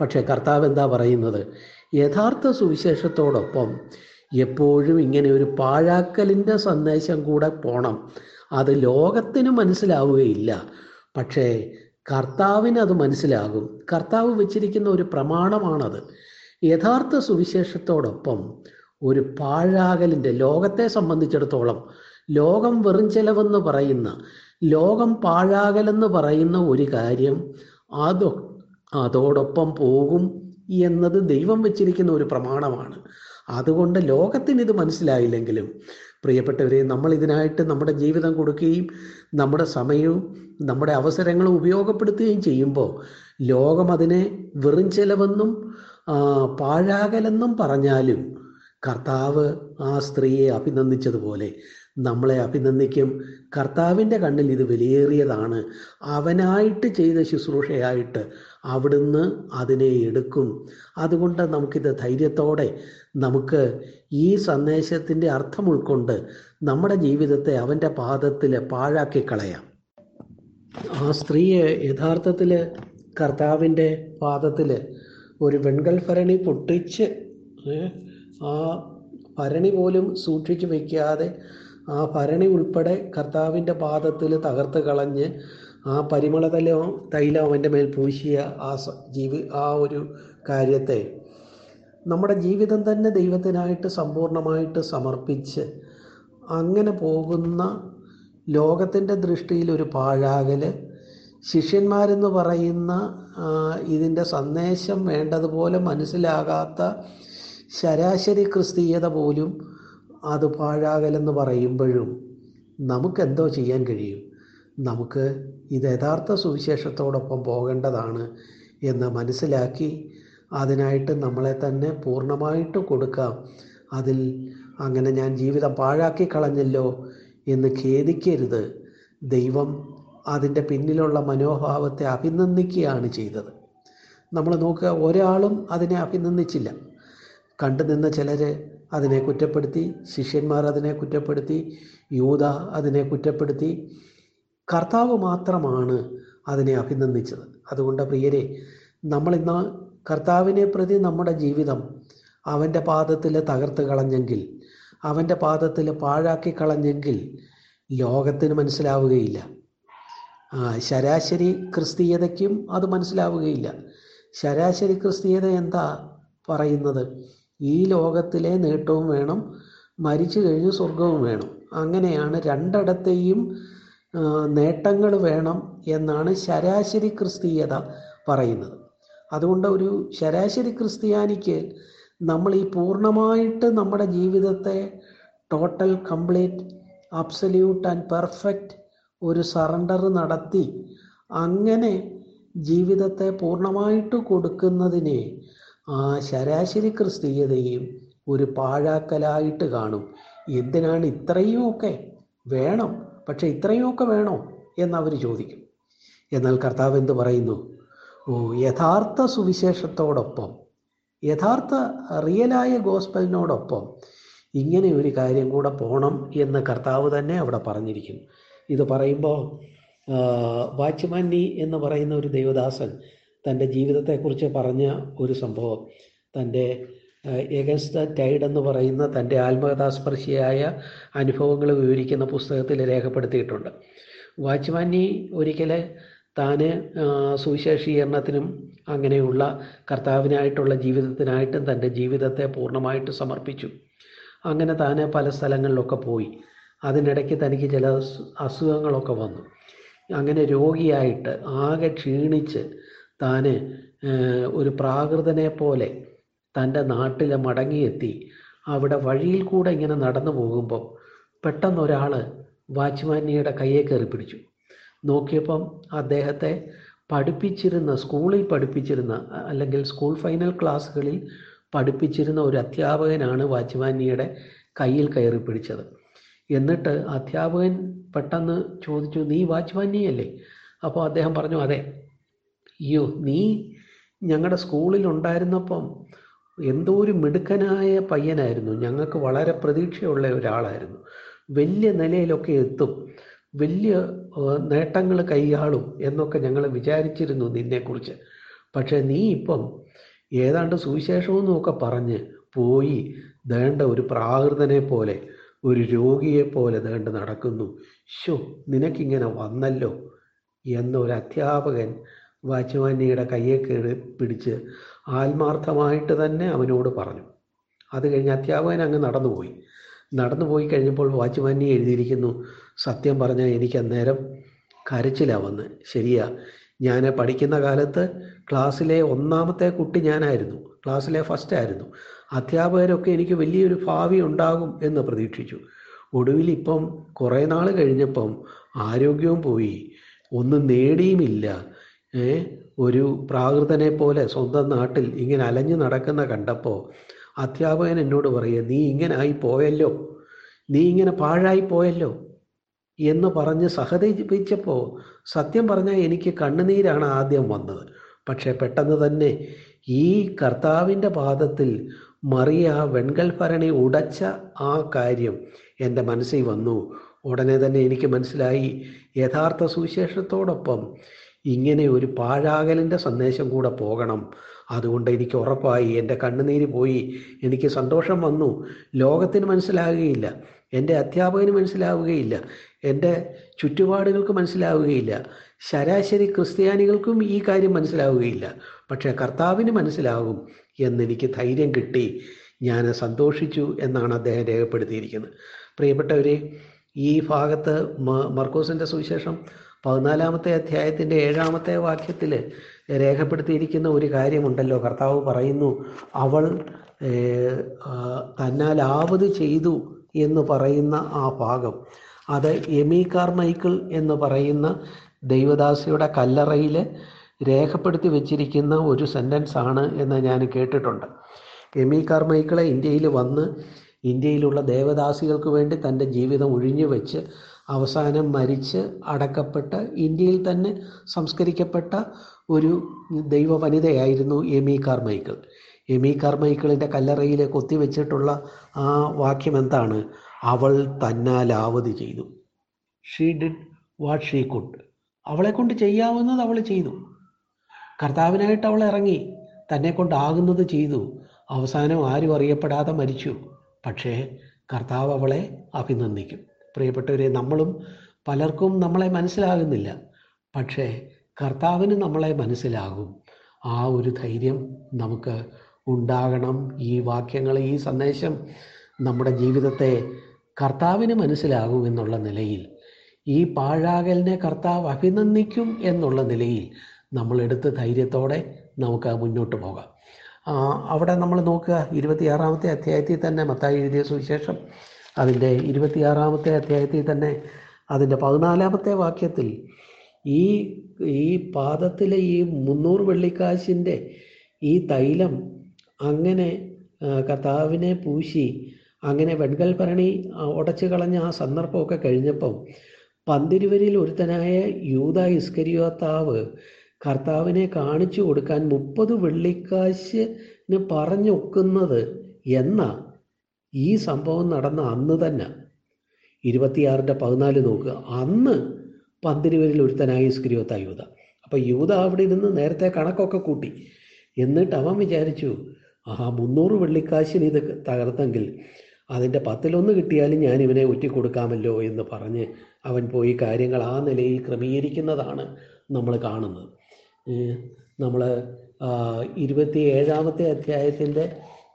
പക്ഷേ കർത്താവ് എന്താ പറയുന്നത്? യഥാർത്ഥ സുവിശേഷത്തോടൊപ്പം എപ്പോഴും ഇങ്ങനെ ഒരു പാഴാക്കലിന്റെ സന്ദേശം കൂടെ പോണം. അത് ലോകത്തിന് മനസ്സിലാവുകയില്ല. പക്ഷേ കർത്താവിന് അത് മനസ്സിലാകും. കർത്താവ് വെച്ചിരിക്കുന്ന ഒരു പ്രമാണമാണത്. യഥാർത്ഥ സുവിശേഷത്തോടൊപ്പം ഒരു പാഴാകലിന്റെ ലോകത്തെ സംബന്ധിച്ചിടത്തോളം ലോകം വെറും ചെലവെന്ന് പറയുന്ന ലോകം പാഴാകലെന്ന് പറയുന്ന ഒരു കാര്യം അതോ അതോടൊപ്പം പോകും എന്നത് ദൈവം വെച്ചിരിക്കുന്ന ഒരു പ്രമാണമാണ്. അതുകൊണ്ട് ലോകത്തിന് ഇത് മനസ്സിലായില്ലെങ്കിലും പ്രിയപ്പെട്ടവരെ നമ്മൾ ഇതിനായിട്ട് നമ്മുടെ ജീവിതം കൊടുക്കുകയും നമ്മുടെ സമയവും നമ്മുടെ അവസരങ്ങളും ഉപയോഗപ്പെടുത്തുകയും ചെയ്യുമ്പോൾ ലോകം അതിനെ വെറും ചെലവെന്നും പാഴാകലെന്നും പറഞ്ഞാലും കർത്താവ് ആ സ്ത്രീയെ അഭിനന്ദിച്ചതുപോലെ നമ്മളെ അഭിനന്ദിക്കും. കർത്താവിന്റെ കണ്ണിൽ ഇത് വിലയേറിയതാണ്. അവനായിട്ട് ചെയ്ത ശുശ്രൂഷയായിട്ട് അവിടുന്ന് അതിനെ എടുക്കും. അതുകൊണ്ട് നമുക്കിത് ധൈര്യത്തോടെ നമുക്ക് ഈ സന്ദേശത്തിന്റെ അർത്ഥം ഉൾക്കൊണ്ട് നമ്മുടെ ജീവിതത്തെ അവന്റെ പാദത്തിൽ പാഴാക്കി കളയാം. ആ സ്ത്രീയെ യഥാർത്ഥത്തിൽ കർത്താവിന്റെ പാദത്തിൽ ഒരു വെൺകൽഭരണി പൊട്ടിച്ച് ആ ഭരണി പോലും സൂക്ഷിച്ചു വയ്ക്കാതെ ആ ഭരണി ഉൾപ്പെടെ കർത്താവിന്റെ പാദത്തിൽ തകർത്ത് കളഞ്ഞ് ആ പരിമള തലോ തൈലം അവന്റെ മേൽ പൂശിയ ആ ജീവി ആ ഒരു കാര്യത്തെ നമ്മുടെ ജീവിതം തന്നെ ദൈവത്തിനായിട്ട് സമ്പൂർണമായിട്ട് സമർപ്പിച്ച് അങ്ങനെ പോകുന്ന ലോകത്തിന്റെ ദൃഷ്ടിയിൽ ഒരു പാഴാകൽ ശിഷ്യന്മാരെന്ന് പറയുന്ന ഇതിന്റെ സന്ദേശം വേണ്ടതുപോലെ മനസ്സിലാകാത്ത ശരാശരി ക്രിസ്തീയത പോലും അത് പാഴാകലെന്ന് പറയുമ്പോഴും നമുക്കെന്തോ ചെയ്യാൻ കഴിയും. നമുക്ക് ഇത് യഥാർത്ഥ സുവിശേഷത്തോടൊപ്പം പോകേണ്ടതാണ് എന്ന് മനസ്സിലാക്കി അതിനായിട്ട് നമ്മളെ തന്നെ പൂർണമായിട്ട് കൊടുക്കാം. അതിൽ അങ്ങനെ ഞാൻ ജീവിതം പാഴാക്കി കളഞ്ഞല്ലോ എന്ന് ഖേദിക്കരുത്. ദൈവം അതിന്റെ പിന്നിലുള്ള മനോഭാവത്തെ അഭിനന്ദിക്കുകയാണ് ചെയ്തത്. നമ്മൾ നോക്കുക ഒരാളും അതിനെ അഭിനന്ദിച്ചില്ല. കണ്ടു നിന്ന ചിലർ അതിനെ കുറ്റപ്പെടുത്തി ശിഷ്യന്മാർ അതിനെ കുറ്റപ്പെടുത്തി യൂത അതിനെ കുറ്റപ്പെടുത്തി. കർത്താവ് മാത്രമാണ് അതിനെ അഭിനന്ദിച്ചത്. അതുകൊണ്ട് പ്രിയരെ നമ്മളിന്ന് കർത്താവിനെ പ്രതി നമ്മുടെ ജീവിതം അവന്റെ പാദത്തിൽ തകർത്ത് കളഞ്ഞെങ്കിൽ അവന്റെ പാദത്തിൽ പാഴാക്കി കളഞ്ഞെങ്കിൽ ലോകത്തിന് മനസ്സിലാവുകയില്ല. ശരാശരി ക്രിസ്തീയതയ്ക്കും അത് മനസ്സിലാവുകയില്ല. ശരാശരി ക്രിസ്തീയത എന്താ പറയുന്നത്? ഈ ലോകത്തിലെ നേട്ടവും വേണം മരിച്ചു കഴിഞ്ഞ് സ്വർഗവും വേണം. അങ്ങനെയാണ് രണ്ടിടത്തെയും നേട്ടങ്ങൾ വേണം എന്നാണ് ശരാശരി ക്രിസ്തീയത പറയുന്നത്. അതുകൊണ്ട് ഒരു ശരാശരി ക്രിസ്ത്യാനിക്ക് നമ്മൾ ഈ പൂർണമായിട്ട് നമ്മുടെ ജീവിതത്തെ total complete absolute and perfect ഒരു സറണ്ടർ നടത്തി അങ്ങനെ ജീവിതത്തെ പൂർണമായിട്ട് കൊടുക്കുന്നതിനെ ആ ശരാശരി ക്രിസ്തീയതയും ഒരു പാഴാക്കലായിട്ട് കാണും. എന്തിനാണ് ഇത്രയുമൊക്കെ വേണം? പക്ഷെ ഇത്രയുമൊക്കെ വേണോ എന്നവർ ചോദിക്കും. എന്നാൽ കർത്താവ് എന്ത് പറയുന്നു? ഓ യഥാർത്ഥ സുവിശേഷത്തോടൊപ്പം യഥാർത്ഥ റിയലായ ഗോസ്പലിനോടൊപ്പം ഇങ്ങനെ ഒരു കാര്യം കൂടെ പോകണം എന്ന് കർത്താവ് തന്നെ അവിടെ പറഞ്ഞിരിക്കുന്നു. ഇത് പറയുമ്പോൾ വാച്ച്മാൻ നീ എന്ന് പറയുന്ന ഒരു ദേവദാസൻ തന്റെ ജീവിതത്തെക്കുറിച്ച് പറഞ്ഞ ഒരു സംഭവം. തന്റെ എഗൻസ്റ്റ് ദ ടൈഡ് എന്ന് പറയുന്ന തന്റെ ആത്മകഥാസ്പർശിയായ അനുഭവങ്ങൾ വിവരിക്കുന്ന പുസ്തകത്തിൽ രേഖപ്പെടുത്തിയിട്ടുണ്ട്. വാച്ച്മാനി ഒരിക്കൽ താന് സുവിശേഷീകരണത്തിനും അങ്ങനെയുള്ള കർത്താവിനായിട്ടുള്ള ജീവിതത്തിനായിട്ടും തന്റെ ജീവിതത്തെ പൂർണമായിട്ട് സമർപ്പിച്ചു. അങ്ങനെ താന് പല സ്ഥലങ്ങളിലൊക്കെ പോയി. അതിനിടയ്ക്ക് തനിക്ക് ചില അസുഖങ്ങളൊക്കെ വന്നു. അങ്ങനെ രോഗിയായിട്ട് ആകെ ക്ഷീണിച്ച് താന് ഒരു പ്രാകൃതനെ പോലെ തന്റെ നാട്ടിൽ മടങ്ങിയെത്തി. അവിടെ വഴിയിൽ കൂടെ ഇങ്ങനെ നടന്നു പോകുമ്പോൾ പെട്ടെന്ന് ഒരാൾ വാച്ച്മാനിയുടെ കയ്യെ കയറി പിടിച്ചു. നോക്കിയപ്പം അദ്ദേഹത്തെ പഠിപ്പിച്ചിരുന്ന സ്കൂളിൽ പഠിപ്പിച്ചിരുന്ന അല്ലെങ്കിൽ സ്കൂൾ ഫൈനൽ ക്ലാസ്സുകളിൽ പഠിപ്പിച്ചിരുന്ന ഒരു അധ്യാപകനാണ് വാച്ച്മാനിയുടെ കയ്യിൽ കയറി പിടിച്ചത്. എന്നിട്ട് അധ്യാപകൻ പെട്ടെന്ന് ചോദിച്ചു നീ വാച്ച്മാനിയല്ലേ അപ്പോൾ അദ്ദേഹം പറഞ്ഞു അതെ. അയ്യോ നീ ഞങ്ങളുടെ സ്കൂളിൽ ഉണ്ടായിരുന്നപ്പം എന്തോ ഒരു മിടുക്കനായ പയ്യനായിരുന്നു. ഞങ്ങൾക്ക് വളരെ പ്രതീക്ഷയുള്ള ഒരാളായിരുന്നു. വലിയ നിലയിലൊക്കെ എത്തും. വലിയ നേട്ടങ്ങൾ കൈയാളും എന്നൊക്കെ ഞങ്ങൾ വിചാരിച്ചിരുന്നു നിന്നെക്കുറിച്ച്. പക്ഷേ നീ ഇപ്പം ഏതാണ്ട് സുവിശേഷമെന്നൊക്കെ പറഞ്ഞ് പോയി ദേണ്ട ഒരു പ്രാകൃതനെ പോലെ ഒരു രോഗിയെ പോലെ വേണ്ട നടക്കുന്നു. ഷോ നിനക്കിങ്ങനെ വന്നല്ലോ? എന്നൊരു അധ്യാപകൻ വാച്ച്മാനിയുടെ കയ്യെ കയറി പിടിച്ച് ആത്മാർത്ഥമായിട്ട് തന്നെ അവനോട് പറഞ്ഞു. അത് കഴിഞ്ഞ് അധ്യാപകൻ അങ്ങ് നടന്നുപോയി. നടന്നു പോയി കഴിഞ്ഞപ്പോൾ വാച്ച്മാനി എഴുതിയിരിക്കുന്നു സത്യം പറഞ്ഞാൽ എനിക്ക് അന്നേരം കരച്ചിലാണ് വന്ന്. ശരിയാ ഞാൻ പഠിക്കുന്ന കാലത്ത് ക്ലാസ്സിലെ ഒന്നാമത്തെ കുട്ടി ഞാനായിരുന്നു. ക്ലാസ്സിലെ ഫസ്റ്റ് ആയിരുന്നു. അധ്യാപകരൊക്കെ എനിക്ക് വലിയൊരു ഭാവി ഉണ്ടാകും എന്ന് പ്രതീക്ഷിച്ചു. ഒടുവിൽ ഇപ്പം കുറേ നാൾ കഴിഞ്ഞപ്പം ആരോഗ്യവും പോയി. ഒന്നും നേടിയുമില്ല. ഒരു പ്രാകൃതനെ പോലെ സ്വന്തം നാട്ടിൽ ഇങ്ങനെ അലഞ്ഞു നടക്കുന്ന കണ്ടപ്പോൾ അധ്യാപകൻ എന്നോട് പറയുക നീ ഇങ്ങനെ ആയി പോയല്ലോ. നീ ഇങ്ങനെ പാഴായി പോയല്ലോ. എന്ന് പറഞ്ഞ് സഹതപിച്ചപ്പോൾ സത്യം പറഞ്ഞാൽ എനിക്ക് കണ്ണുനീരാണ് ആദ്യം വന്നത്. പക്ഷേ പെട്ടെന്ന് തന്നെ ഈ കർത്താവിന്റെ പാദത്തിൽ മറിയ വെൺകൽ ഭരണി ഉടച്ച ആ കാര്യം എന്റെ മനസ്സിൽ വന്നു. ഉടനെ തന്നെ എനിക്ക് മനസ്സിലായി. യഥാർത്ഥ സുവിശേഷത്തോടൊപ്പം ഇങ്ങനെ ഒരു പാഴാകലിന്റെ സന്ദേശം കൂടെ പോകണം. അതുകൊണ്ട് എനിക്ക് ഉറപ്പായി എന്റെ കണ്ണുനീര് പോയി. എനിക്ക് സന്തോഷം വന്നു. ലോകത്തിന് മനസ്സിലാകുകയില്ല. എന്റെ അധ്യാപകന് മനസ്സിലാവുകയില്ല എന്റെ ചുറ്റുപാടുകൾക്ക് മനസ്സിലാവുകയില്ല ശരാശരി ക്രിസ്ത്യാനികൾക്കും ഈ കാര്യം മനസ്സിലാവുകയില്ല പക്ഷേ കർത്താവിന് മനസ്സിലാകും എന്നെനിക്ക് ധൈര്യം കിട്ടി. ഞാൻ സന്തോഷിച്ചു എന്നാണ് അദ്ദേഹം രേഖപ്പെടുത്തിയിരിക്കുന്നത്. പ്രിയപ്പെട്ടവരെ ഈ ഭാഗത്ത് മർക്കോസിന്റെ സുവിശേഷം പതിനാലാമത്തെ അധ്യായത്തിന്റെ ഏഴാമത്തെ വാക്യത്തിൽ രേഖപ്പെടുത്തിയിരിക്കുന്ന ഒരു കാര്യമുണ്ടല്ലോ. കർത്താവ് പറയുന്നു അവൾ തന്നാൽ ആവത് ചെയ്തു എന്ന് പറയുന്ന ആ ഭാഗം അത് എമി കാർമൈക്കിൾ എന്ന് പറയുന്ന ദൈവദാസിയുടെ കല്ലറയിൽ രേഖപ്പെടുത്തി വെച്ചിരിക്കുന്ന ഒരു സെന്റൻസ് ആണ് എന്ന് ഞാൻ കേട്ടിട്ടുണ്ട്. എമി കാർമൈക്കിളെ ഇന്ത്യയിൽ വന്ന് ഇന്ത്യയിലുള്ള ദേവദാസികൾക്ക് വേണ്ടി തന്റെ ജീവിതം ഒഴിഞ്ഞു വെച്ച് അവസാനം മരിച്ച് അടക്കപ്പെട്ട് ഇന്ത്യയിൽ തന്നെ സംസ്കരിക്കപ്പെട്ട ഒരു ദൈവ വനിതയായിരുന്നു എമി കാർമൈക്കിൾ. എമി കാർമൈക്കിളിന്റെ കല്ലറയിൽ കൊത്തിവെച്ചിട്ടുള്ള ആ വാക്യം എന്താണ്? അവൾ തന്നാലാവത് ചെയ്തു. She did what she could അവളെ കൊണ്ട് ചെയ്യാവുന്നത് അവൾ ചെയ്തു. കർത്താവിനായിട്ട് അവൾ ഇറങ്ങി. തന്നെ കൊണ്ടാകുന്നത് ചെയ്തു. അവസാനം ആരും അറിയപ്പെടാതെ മരിച്ചു. പക്ഷേ കർത്താവ് അവളെ അഭിനന്ദിക്കും. പ്രിയപ്പെട്ടവരെ നമ്മളും പലർക്കും നമ്മളെ മനസ്സിലാകുന്നില്ല. പക്ഷേ കർത്താവിന് നമ്മളെ മനസ്സിലാകും. ആ ഒരു ധൈര്യം നമുക്ക് ഉണ്ടാകണം. ഈ വാക്യങ്ങൾ ഈ സന്ദേശം നമ്മുടെ ജീവിതത്തെ കർത്താവിന് മനസ്സിലാകും എന്നുള്ള നിലയിൽ ഈ പാഴാകലിനെ കർത്താവ് അഭിനന്ദിക്കും എന്നുള്ള നിലയിൽ നമ്മൾ എടുത്ത് ധൈര്യത്തോടെ നമുക്ക് മുന്നോട്ട് പോകാം. അവിടെ നമ്മൾ നോക്കുക ഇരുപത്തിയാറാമത്തെ അധ്യായത്തിൽ തന്നെ മത്തായി എഴുതിയ സുവിശേഷം. അതിന്റെ ഇരുപത്തിയാറാമത്തെ അധ്യായത്തിൽ തന്നെ അതിന്റെ പതിനാലാമത്തെ വാക്യത്തിൽ ഈ ഈ പാദത്തിലെ ഈ മുന്നൂറ് വെള്ളിക്കാശിന്റെ ഈ തൈലം അങ്ങനെ കർത്താവിനെ പൂശി അങ്ങനെ വെൺകൽഭരണി ഉടച്ചു കളഞ്ഞ ആ സന്ദർഭമൊക്കെ കഴിഞ്ഞപ്പം പന്തിരുവരിൽ ഒരുത്തനായ യൂത ഇസ്കരിയോത്താവ് കർത്താവിനെ കാണിച്ചു കൊടുക്കാൻ മുപ്പത് വെള്ളിക്കാശിന് പറഞ്ഞൊക്കുന്നത് എന്ന ഈ സംഭവം നടന്ന അന്ന് തന്നെ. ഇരുപത്തിയാറിന്റെ പതിനാല് നോക്കുക. അന്ന് പന്തിരുവരിൽ ഒരുത്തനായ സ്ക്രിയോത്ത യൂത അപ്പം യൂത അവിടെ ഇരുന്ന് നേരത്തെ കണക്കൊക്കെ കൂട്ടി. എന്നിട്ട് അവൻ വിചാരിച്ചു ആ മുന്നൂറ് വെള്ളിക്കാശിന് ഇത് തകർത്തെങ്കിൽ അതിന്റെ പത്തിലൊന്ന് കിട്ടിയാലും ഞാൻ ഇവനെ ഒറ്റിക്കൊടുക്കാമല്ലോ എന്ന് പറഞ്ഞ് അവൻ പോയി കാര്യങ്ങൾ ആ നിലയിൽ ക്രമീകരിക്കുന്നതാണ് നമ്മൾ കാണുന്നത്. നമ്മൾ ഇരുപത്തി ഏഴാമത്തെ അധ്യായത്തിന്റെ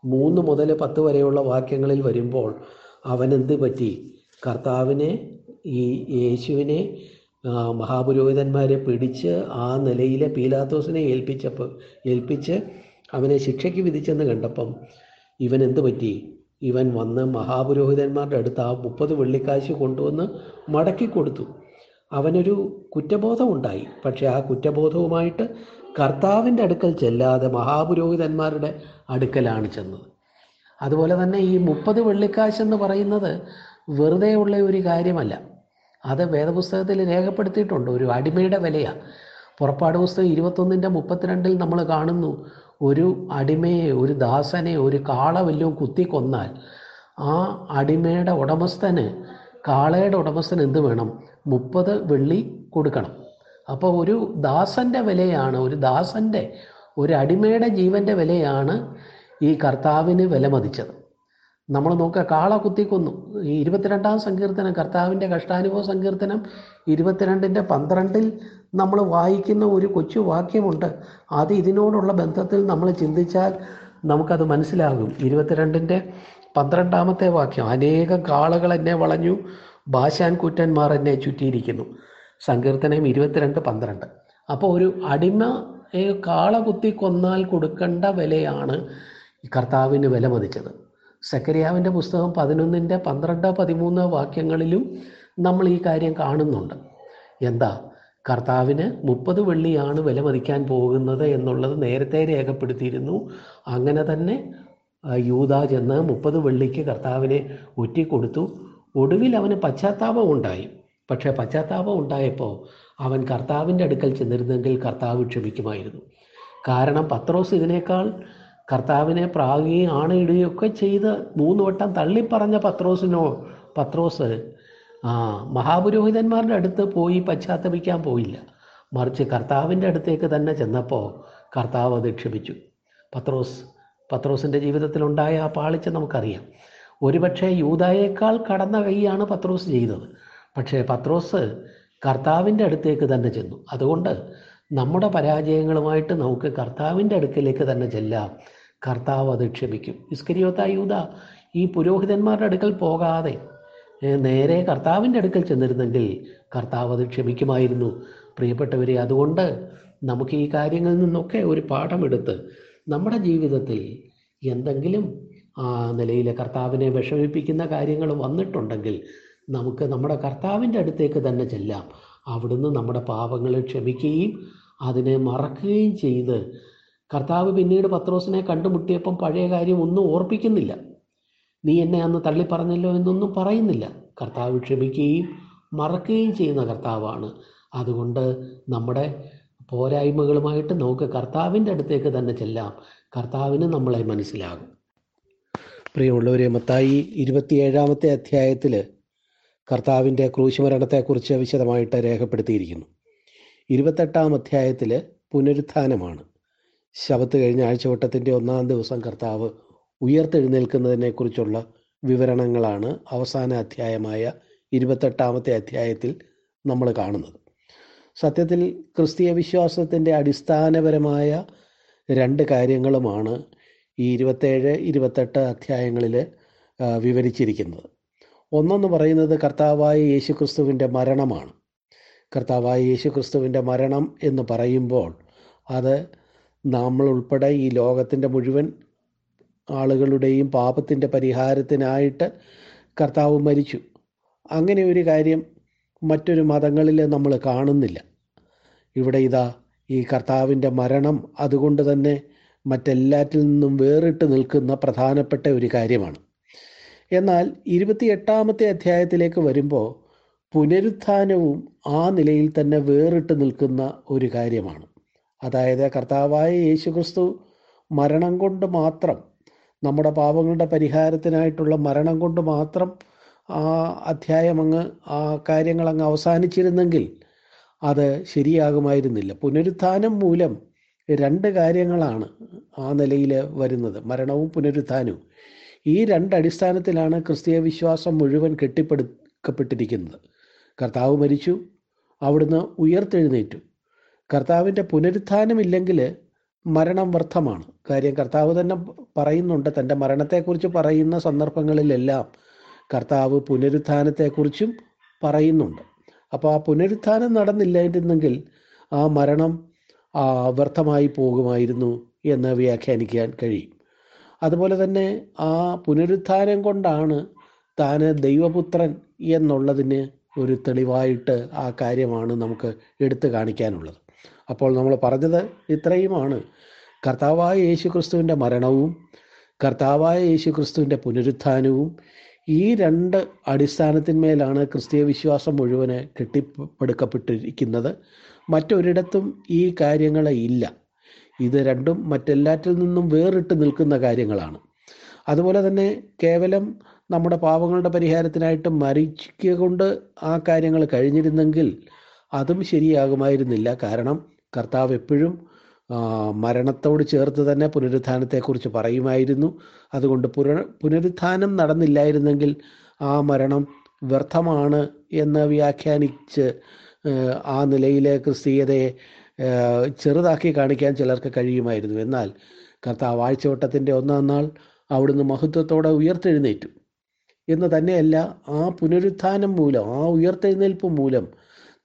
മൂന്ന് മുതൽ പത്ത് വരെയുള്ള വാക്യങ്ങളിൽ വരുമ്പോൾ അവൻ എന്ത് പറ്റി? കർത്താവിനെ ഈ യേശുവിനെ മഹാപുരോഹിതന്മാരെ പിടിച്ച് ആ നിലയിലെ പീലാത്തോസിനെ ഏൽപ്പിച്ചപ്പോൾ ഏൽപ്പിച്ച് അവനെ ശിക്ഷയ്ക്ക് വിധിച്ചെന്ന് കണ്ടപ്പം ഇവൻ എന്ത് പറ്റി? ഇവൻ വന്ന് മഹാപുരോഹിതന്മാരുടെ അടുത്ത് ആ മുപ്പത് വെള്ളിക്കാശ് കൊണ്ടുവന്ന് മടക്കി കൊടുത്തു. അവനൊരു കുറ്റബോധമുണ്ടായി പക്ഷേ ആ കുറ്റബോധവുമായിട്ട് കർത്താവിന്റെ അടുക്കൽ ചെല്ലാതെ മഹാപുരോഹിതന്മാരുടെ അടുക്കലാണ് ചെന്നത്. അതുപോലെ തന്നെ ഈ മുപ്പത് വെള്ളിക്കാശ് എന്ന് പറയുന്നത് വെറുതെ ഉള്ള ഒരു കാര്യമല്ല. അത് വേദപുസ്തകത്തിൽ രേഖപ്പെടുത്തിയിട്ടുണ്ട്. ഒരു അടിമയുടെ വിലയാണ് പുറപ്പാട് പുസ്തകം ഇരുപത്തൊന്നിന്റെ മുപ്പത്തിരണ്ടിൽ നമ്മൾ കാണുന്നു ഒരു അടിമയെ ഒരു ദാസനെ ഒരു കാള വല്ലതും കുത്തിക്കൊന്നാൽ ആ അടിമയുടെ ഉടമസ്ഥന് കാളയുടെ ഉടമസ്ഥന് എന്ത് വേണം? മുപ്പത് വെള്ളി കൊടുക്കണം. അപ്പോൾ ഒരു ദാസന്റെ വിലയാണ് ഒരു ദാസന്റെ ഒരു അടിമയുടെ ജീവന്റെ വിലയാണ് ഈ കർത്താവിന് വില മതിച്ചത് നമ്മൾ നോക്കുക കാള കുത്തിക്കൊന്നു ഈ ഇരുപത്തിരണ്ടാം സങ്കീർത്തനം കർത്താവിന്റെ കഷ്ടാനുഭവ സങ്കീർത്തനം ഇരുപത്തിരണ്ടിന്റെ പന്ത്രണ്ടിൽ നമ്മൾ വായിക്കുന്ന ഒരു കൊച്ചു വാക്യമുണ്ട്. അത് ഇതിനോടുള്ള ബന്ധത്തിൽ നമ്മൾ ചിന്തിച്ചാൽ നമുക്കത് മനസ്സിലാകും. ഇരുപത്തിരണ്ടിന്റെ പന്ത്രണ്ടാമത്തെ വാക്യം അനേകം കാളകൾ എന്നെ വളഞ്ഞു ഭാഷാൻ കുറ്റന്മാർ എന്നെ ചുറ്റിയിരിക്കുന്നു. സങ്കീർത്തനം ഇരുപത്തിരണ്ട് പന്ത്രണ്ട്. അപ്പോൾ ഒരു അടിമ കാള കുത്തി കൊന്നാൽ കൊടുക്കേണ്ട വിലയാണ് കർത്താവിന് വില മതിച്ചത് സക്കരിയാവിന്റെ പുസ്തകം പതിനൊന്നിന്റെ പന്ത്രണ്ട് പതിമൂന്ന് വാക്യങ്ങളിലും നമ്മൾ ഈ കാര്യം കാണുന്നുണ്ട്. എന്താ? കർത്താവിന് മുപ്പത് വെള്ളിയാണ് വില മതിക്കാൻ പോകുന്നത് എന്നുള്ളത് നേരത്തെ രേഖപ്പെടുത്തിയിരുന്നു. അങ്ങനെ തന്നെ യൂത ചെന്ന് മുപ്പത് വെള്ളിക്ക് കർത്താവിനെ ഒറ്റിക്കൊടുത്തു. ഒടുവിൽ അവന് പശ്ചാത്താപം ഉണ്ടായി. പക്ഷേ പശ്ചാത്താപം ഉണ്ടായപ്പോൾ അവൻ കർത്താവിന്റെ അടുക്കൽ ചെന്നിരുന്നെങ്കിൽ കർത്താവ് ക്ഷമിക്കുമായിരുന്നു. കാരണം പത്രോസ് ഇതിനേക്കാൾ കർത്താവിനെ പ്രാകുകയും ആണയിടുകയും ഒക്കെ ചെയ്ത് മൂന്ന് വട്ടം തള്ളിപ്പറഞ്ഞ പത്രോസിനോ പത്രോസ് ആ മഹാപുരോഹിതന്മാരുടെ അടുത്ത് പോയി പശ്ചാത്തപിക്കാൻ പോയില്ല. മറിച്ച് കർത്താവിന്റെ അടുത്തേക്ക് തന്നെ ചെന്നപ്പോൾ കർത്താവ് അത് ക്ഷമിച്ചു. പത്രോസ് പത്രോസിന്റെ ജീവിതത്തിലുണ്ടായ ആ പാളിച്ച നമുക്കറിയാം. ഒരുപക്ഷെ യൂതായേക്കാൾ കടന്ന കൈയാണ് പത്രോസ് ചെയ്തത്. പക്ഷേ പത്രോസ് കർത്താവിന്റെ അടുത്തേക്ക് തന്നെ ചെന്നു. അതുകൊണ്ട് നമ്മുടെ പരാജയങ്ങളുമായിട്ട് നമുക്ക് കർത്താവിന്റെ അടുക്കലേക്ക് തന്നെ ചെല്ലാം. കർത്താവ് അത് ക്ഷമിക്കും. ഇസ്കരിയോത്ത യൂത ഈ പുരോഹിതന്മാരുടെ അടുക്കൽ പോകാതെ നേരെ കർത്താവിന്റെ അടുക്കൽ ചെന്നിരുന്നെങ്കിൽ കർത്താവ് അത് ക്ഷമിക്കുമായിരുന്നു. പ്രിയപ്പെട്ടവരെ അതുകൊണ്ട് നമുക്ക് ഈ കാര്യങ്ങളിൽ നിന്നൊക്കെ ഒരു പാഠമെടുത്ത് നമ്മുടെ ജീവിതത്തിൽ എന്തെങ്കിലും ആ നിലയിലെ കർത്താവിനെ വിഷമിപ്പിക്കുന്ന കാര്യങ്ങൾ വന്നിട്ടുണ്ടെങ്കിൽ നമുക്ക് നമ്മുടെ കർത്താവിന്റെ അടുത്തേക്ക് തന്നെ ചെല്ലാം. അവിടുന്ന് നമ്മുടെ പാപങ്ങളെ ക്ഷമിക്കുകയും അതിനെ മറക്കുകയും ചെയ്ത് കർത്താവ് പിന്നീട് പത്രോസിനെ കണ്ടുമുട്ടിയപ്പം പഴയ കാര്യം ഒന്നും ഓർപ്പിക്കുന്നില്ല. നീ എന്നെ അന്ന് തള്ളിപ്പറഞ്ഞല്ലോ എന്നൊന്നും പറയുന്നില്ല. കർത്താവ് ക്ഷമിക്കുകയും മറക്കുകയും ചെയ്യുന്ന കർത്താവാണ്. അതുകൊണ്ട് നമ്മുടെ പോരായ്മകളുമായിട്ട് നമുക്ക് കർത്താവിന്റെ അടുത്തേക്ക് തന്നെ ചെല്ലാം. കർത്താവിന് നമ്മളെ മനസ്സിലാകും. പ്രിയമുള്ളവരെ മത്തായി ഇരുപത്തിയേഴാമത്തെ അധ്യായത്തിൽ കർത്താവിന്റെ ക്രൂശുമരണത്തെക്കുറിച്ച് വിശദമായിട്ട് രേഖപ്പെടുത്തിയിരിക്കുന്നു. ഇരുപത്തെട്ടാം അധ്യായത്തിൽ പുനരുത്ഥാനമാണ്. ശബത്ത് കഴിഞ്ഞ ആഴ്ചവട്ടത്തിന്റെ ഒന്നാം ദിവസം കർത്താവ് ഉയർത്തെഴുന്നേൽക്കുന്നതിനെക്കുറിച്ചുള്ള വിവരണങ്ങളാണ് അവസാന അധ്യായമായ ഇരുപത്തെട്ടാമത്തെ അധ്യായത്തിൽ നമ്മൾ കാണുന്നത്. സത്യത്തിൽ ക്രിസ്തീയ വിശ്വാസത്തിന്റെ അടിസ്ഥാനപരമായ രണ്ട് കാര്യങ്ങളുമാണ് ഈ ഇരുപത്തേഴ് ഇരുപത്തെട്ട് അധ്യായങ്ങളിൽ വിവരിച്ചിരിക്കുന്നത്. ഒന്നെന്ന് പറയുന്നത് കർത്താവായ യേശുക്രിസ്തുവിന്റെ മരണമാണ്. കർത്താവായ യേശുക്രിസ്തുവിന്റെ മരണം എന്ന് പറയുമ്പോൾ അത് നമ്മൾ ഉൾപ്പെടെ ഈ ലോകത്തിന്റെ മുഴുവൻ ആളുകളുടെയും പാപത്തിന്റെ പരിഹാരത്തിനായിട്ട് കർത്താവ് മരിച്ചു. അങ്ങനെ ഒരു കാര്യം മറ്റൊരു മതങ്ങളിൽ നമ്മൾ കാണുന്നില്ല. ഇവിടെ ഇതാ ഈ കർത്താവിന്റെ മരണം അതുകൊണ്ട് തന്നെ മറ്റെല്ലാറ്റിൽ നിന്നും വേറിട്ട് നിൽക്കുന്ന പ്രധാനപ്പെട്ട ഒരു കാര്യമാണ്. എന്നാൽ ഇരുപത്തിയെട്ടാമത്തെ അധ്യായത്തിലേക്ക് വരുമ്പോൾ പുനരുത്ഥാനവും ആ നിലയിൽ തന്നെ വേറിട്ട് നിൽക്കുന്ന ഒരു കാര്യമാണ്. അതായത് കർത്താവായ യേശുക്രിസ്തു മരണം കൊണ്ട് മാത്രം നമ്മുടെ പാപങ്ങളുടെ പരിഹാരത്തിനായിട്ടുള്ള മരണം കൊണ്ട് മാത്രം ആ അധ്യായം അങ്ങ് ആ കാര്യങ്ങൾ അങ്ങ് അവസാനിച്ചിരുന്നെങ്കിൽ അത് ശരിയാകുമായിരുന്നില്ല. പുനരുത്ഥാനം മൂലം രണ്ട് കാര്യങ്ങളാണ് ആ നിലയിൽ വരുന്നത്. മരണവും പുനരുത്ഥാനവും. ഈ രണ്ട് അടിസ്ഥാനത്തിലാണ് ക്രിസ്തീയ വിശ്വാസം മുഴുവൻ കെട്ടിപ്പടുക്കപ്പെട്ടിരിക്കുന്നത്. കർത്താവ് മരിച്ചു അവിടുന്ന് ഉയർത്തെഴുന്നേറ്റു. കർത്താവിന്റെ പുനരുത്ഥാനമില്ലെങ്കിൽ മരണം വ്യർത്ഥമാണ്. കാര്യം കർത്താവ് തന്നെ പറയുന്നുണ്ട് തന്റെ മരണത്തെക്കുറിച്ച് പറയുന്ന സന്ദർഭങ്ങളിലെല്ലാം കർത്താവ് പുനരുത്ഥാനത്തെക്കുറിച്ചും പറയുന്നുണ്ട്. അപ്പോൾ ആ പുനരുത്ഥാനം നടന്നില്ലായിരുന്നെങ്കിൽ ആ മരണം വ്യർത്ഥമായി പോകുമായിരുന്നു എന്ന് വ്യാഖ്യാനിക്കാൻ കഴിയും. അതുപോലെ തന്നെ ആ പുനരുത്ഥാനം കൊണ്ടാണ് താൻ ദൈവപുത്രൻ എന്നുള്ളതിന് ഒരു തെളിവായിട്ട് ആ കാര്യമാണ് നമുക്ക് എടുത്തു കാണിക്കാനുള്ളത്. അപ്പോൾ നമ്മൾ പറഞ്ഞത് ഇത്രയുമാണ്. കർത്താവായ യേശു ക്രിസ്തുവിന്റെ മരണവും കർത്താവായ യേശു ക്രിസ്തുവിന്റെ പുനരുത്ഥാനവും ഈ രണ്ട് അടിസ്ഥാനത്തിന്മേലാണ് ക്രിസ്തീയ വിശ്വാസം മുഴുവൻ കെട്ടിപ്പടുക്കപ്പെട്ടിരിക്കുന്നത്. മറ്റൊരിടത്തും ഈ കാര്യങ്ങൾ ഇല്ല. ഇത് രണ്ടും മറ്റെല്ലാറ്റിൽ നിന്നും വേറിട്ട് നിൽക്കുന്ന കാര്യങ്ങളാണ്. അതുപോലെ തന്നെ കേവലം നമ്മുടെ പാപങ്ങളുടെ പരിഹാരത്തിനായിട്ട് മരിക്കുക കൊണ്ട് ആ കാര്യങ്ങൾ കഴിഞ്ഞിരുന്നെങ്കിൽ അതും ശരിയാകുമായിരുന്നില്ല. കാരണം കർത്താവ് എപ്പോഴും മരണത്തോട് ചേർത്ത് തന്നെ പുനരുത്ഥാനത്തെക്കുറിച്ച് പറയുമായിരുന്നു. അതുകൊണ്ട് പുന പുനരുത്ഥാനം നടന്നില്ലായിരുന്നെങ്കിൽ ആ മരണം വ്യർത്ഥമാണ് എന്ന് വ്യാഖ്യാനിച്ച് ആ നിലയിലെ ക്രിസ്തീയതയെ ചെറുതാക്കി കാണിക്കാൻ ചിലർക്ക് കഴിയുമായിരുന്നു. എന്നാൽ കർത്താവ് ആഴ്ചവട്ടത്തിന്റെ ഒന്നാം നാൾ അവിടുന്ന് മഹത്വത്തോടെ ഉയർത്തെഴുന്നേറ്റു. എന്ന് തന്നെയല്ല ആ പുനരുത്ഥാനം മൂലം ആ ഉയർത്തെഴുന്നേൽപ്പ് മൂലം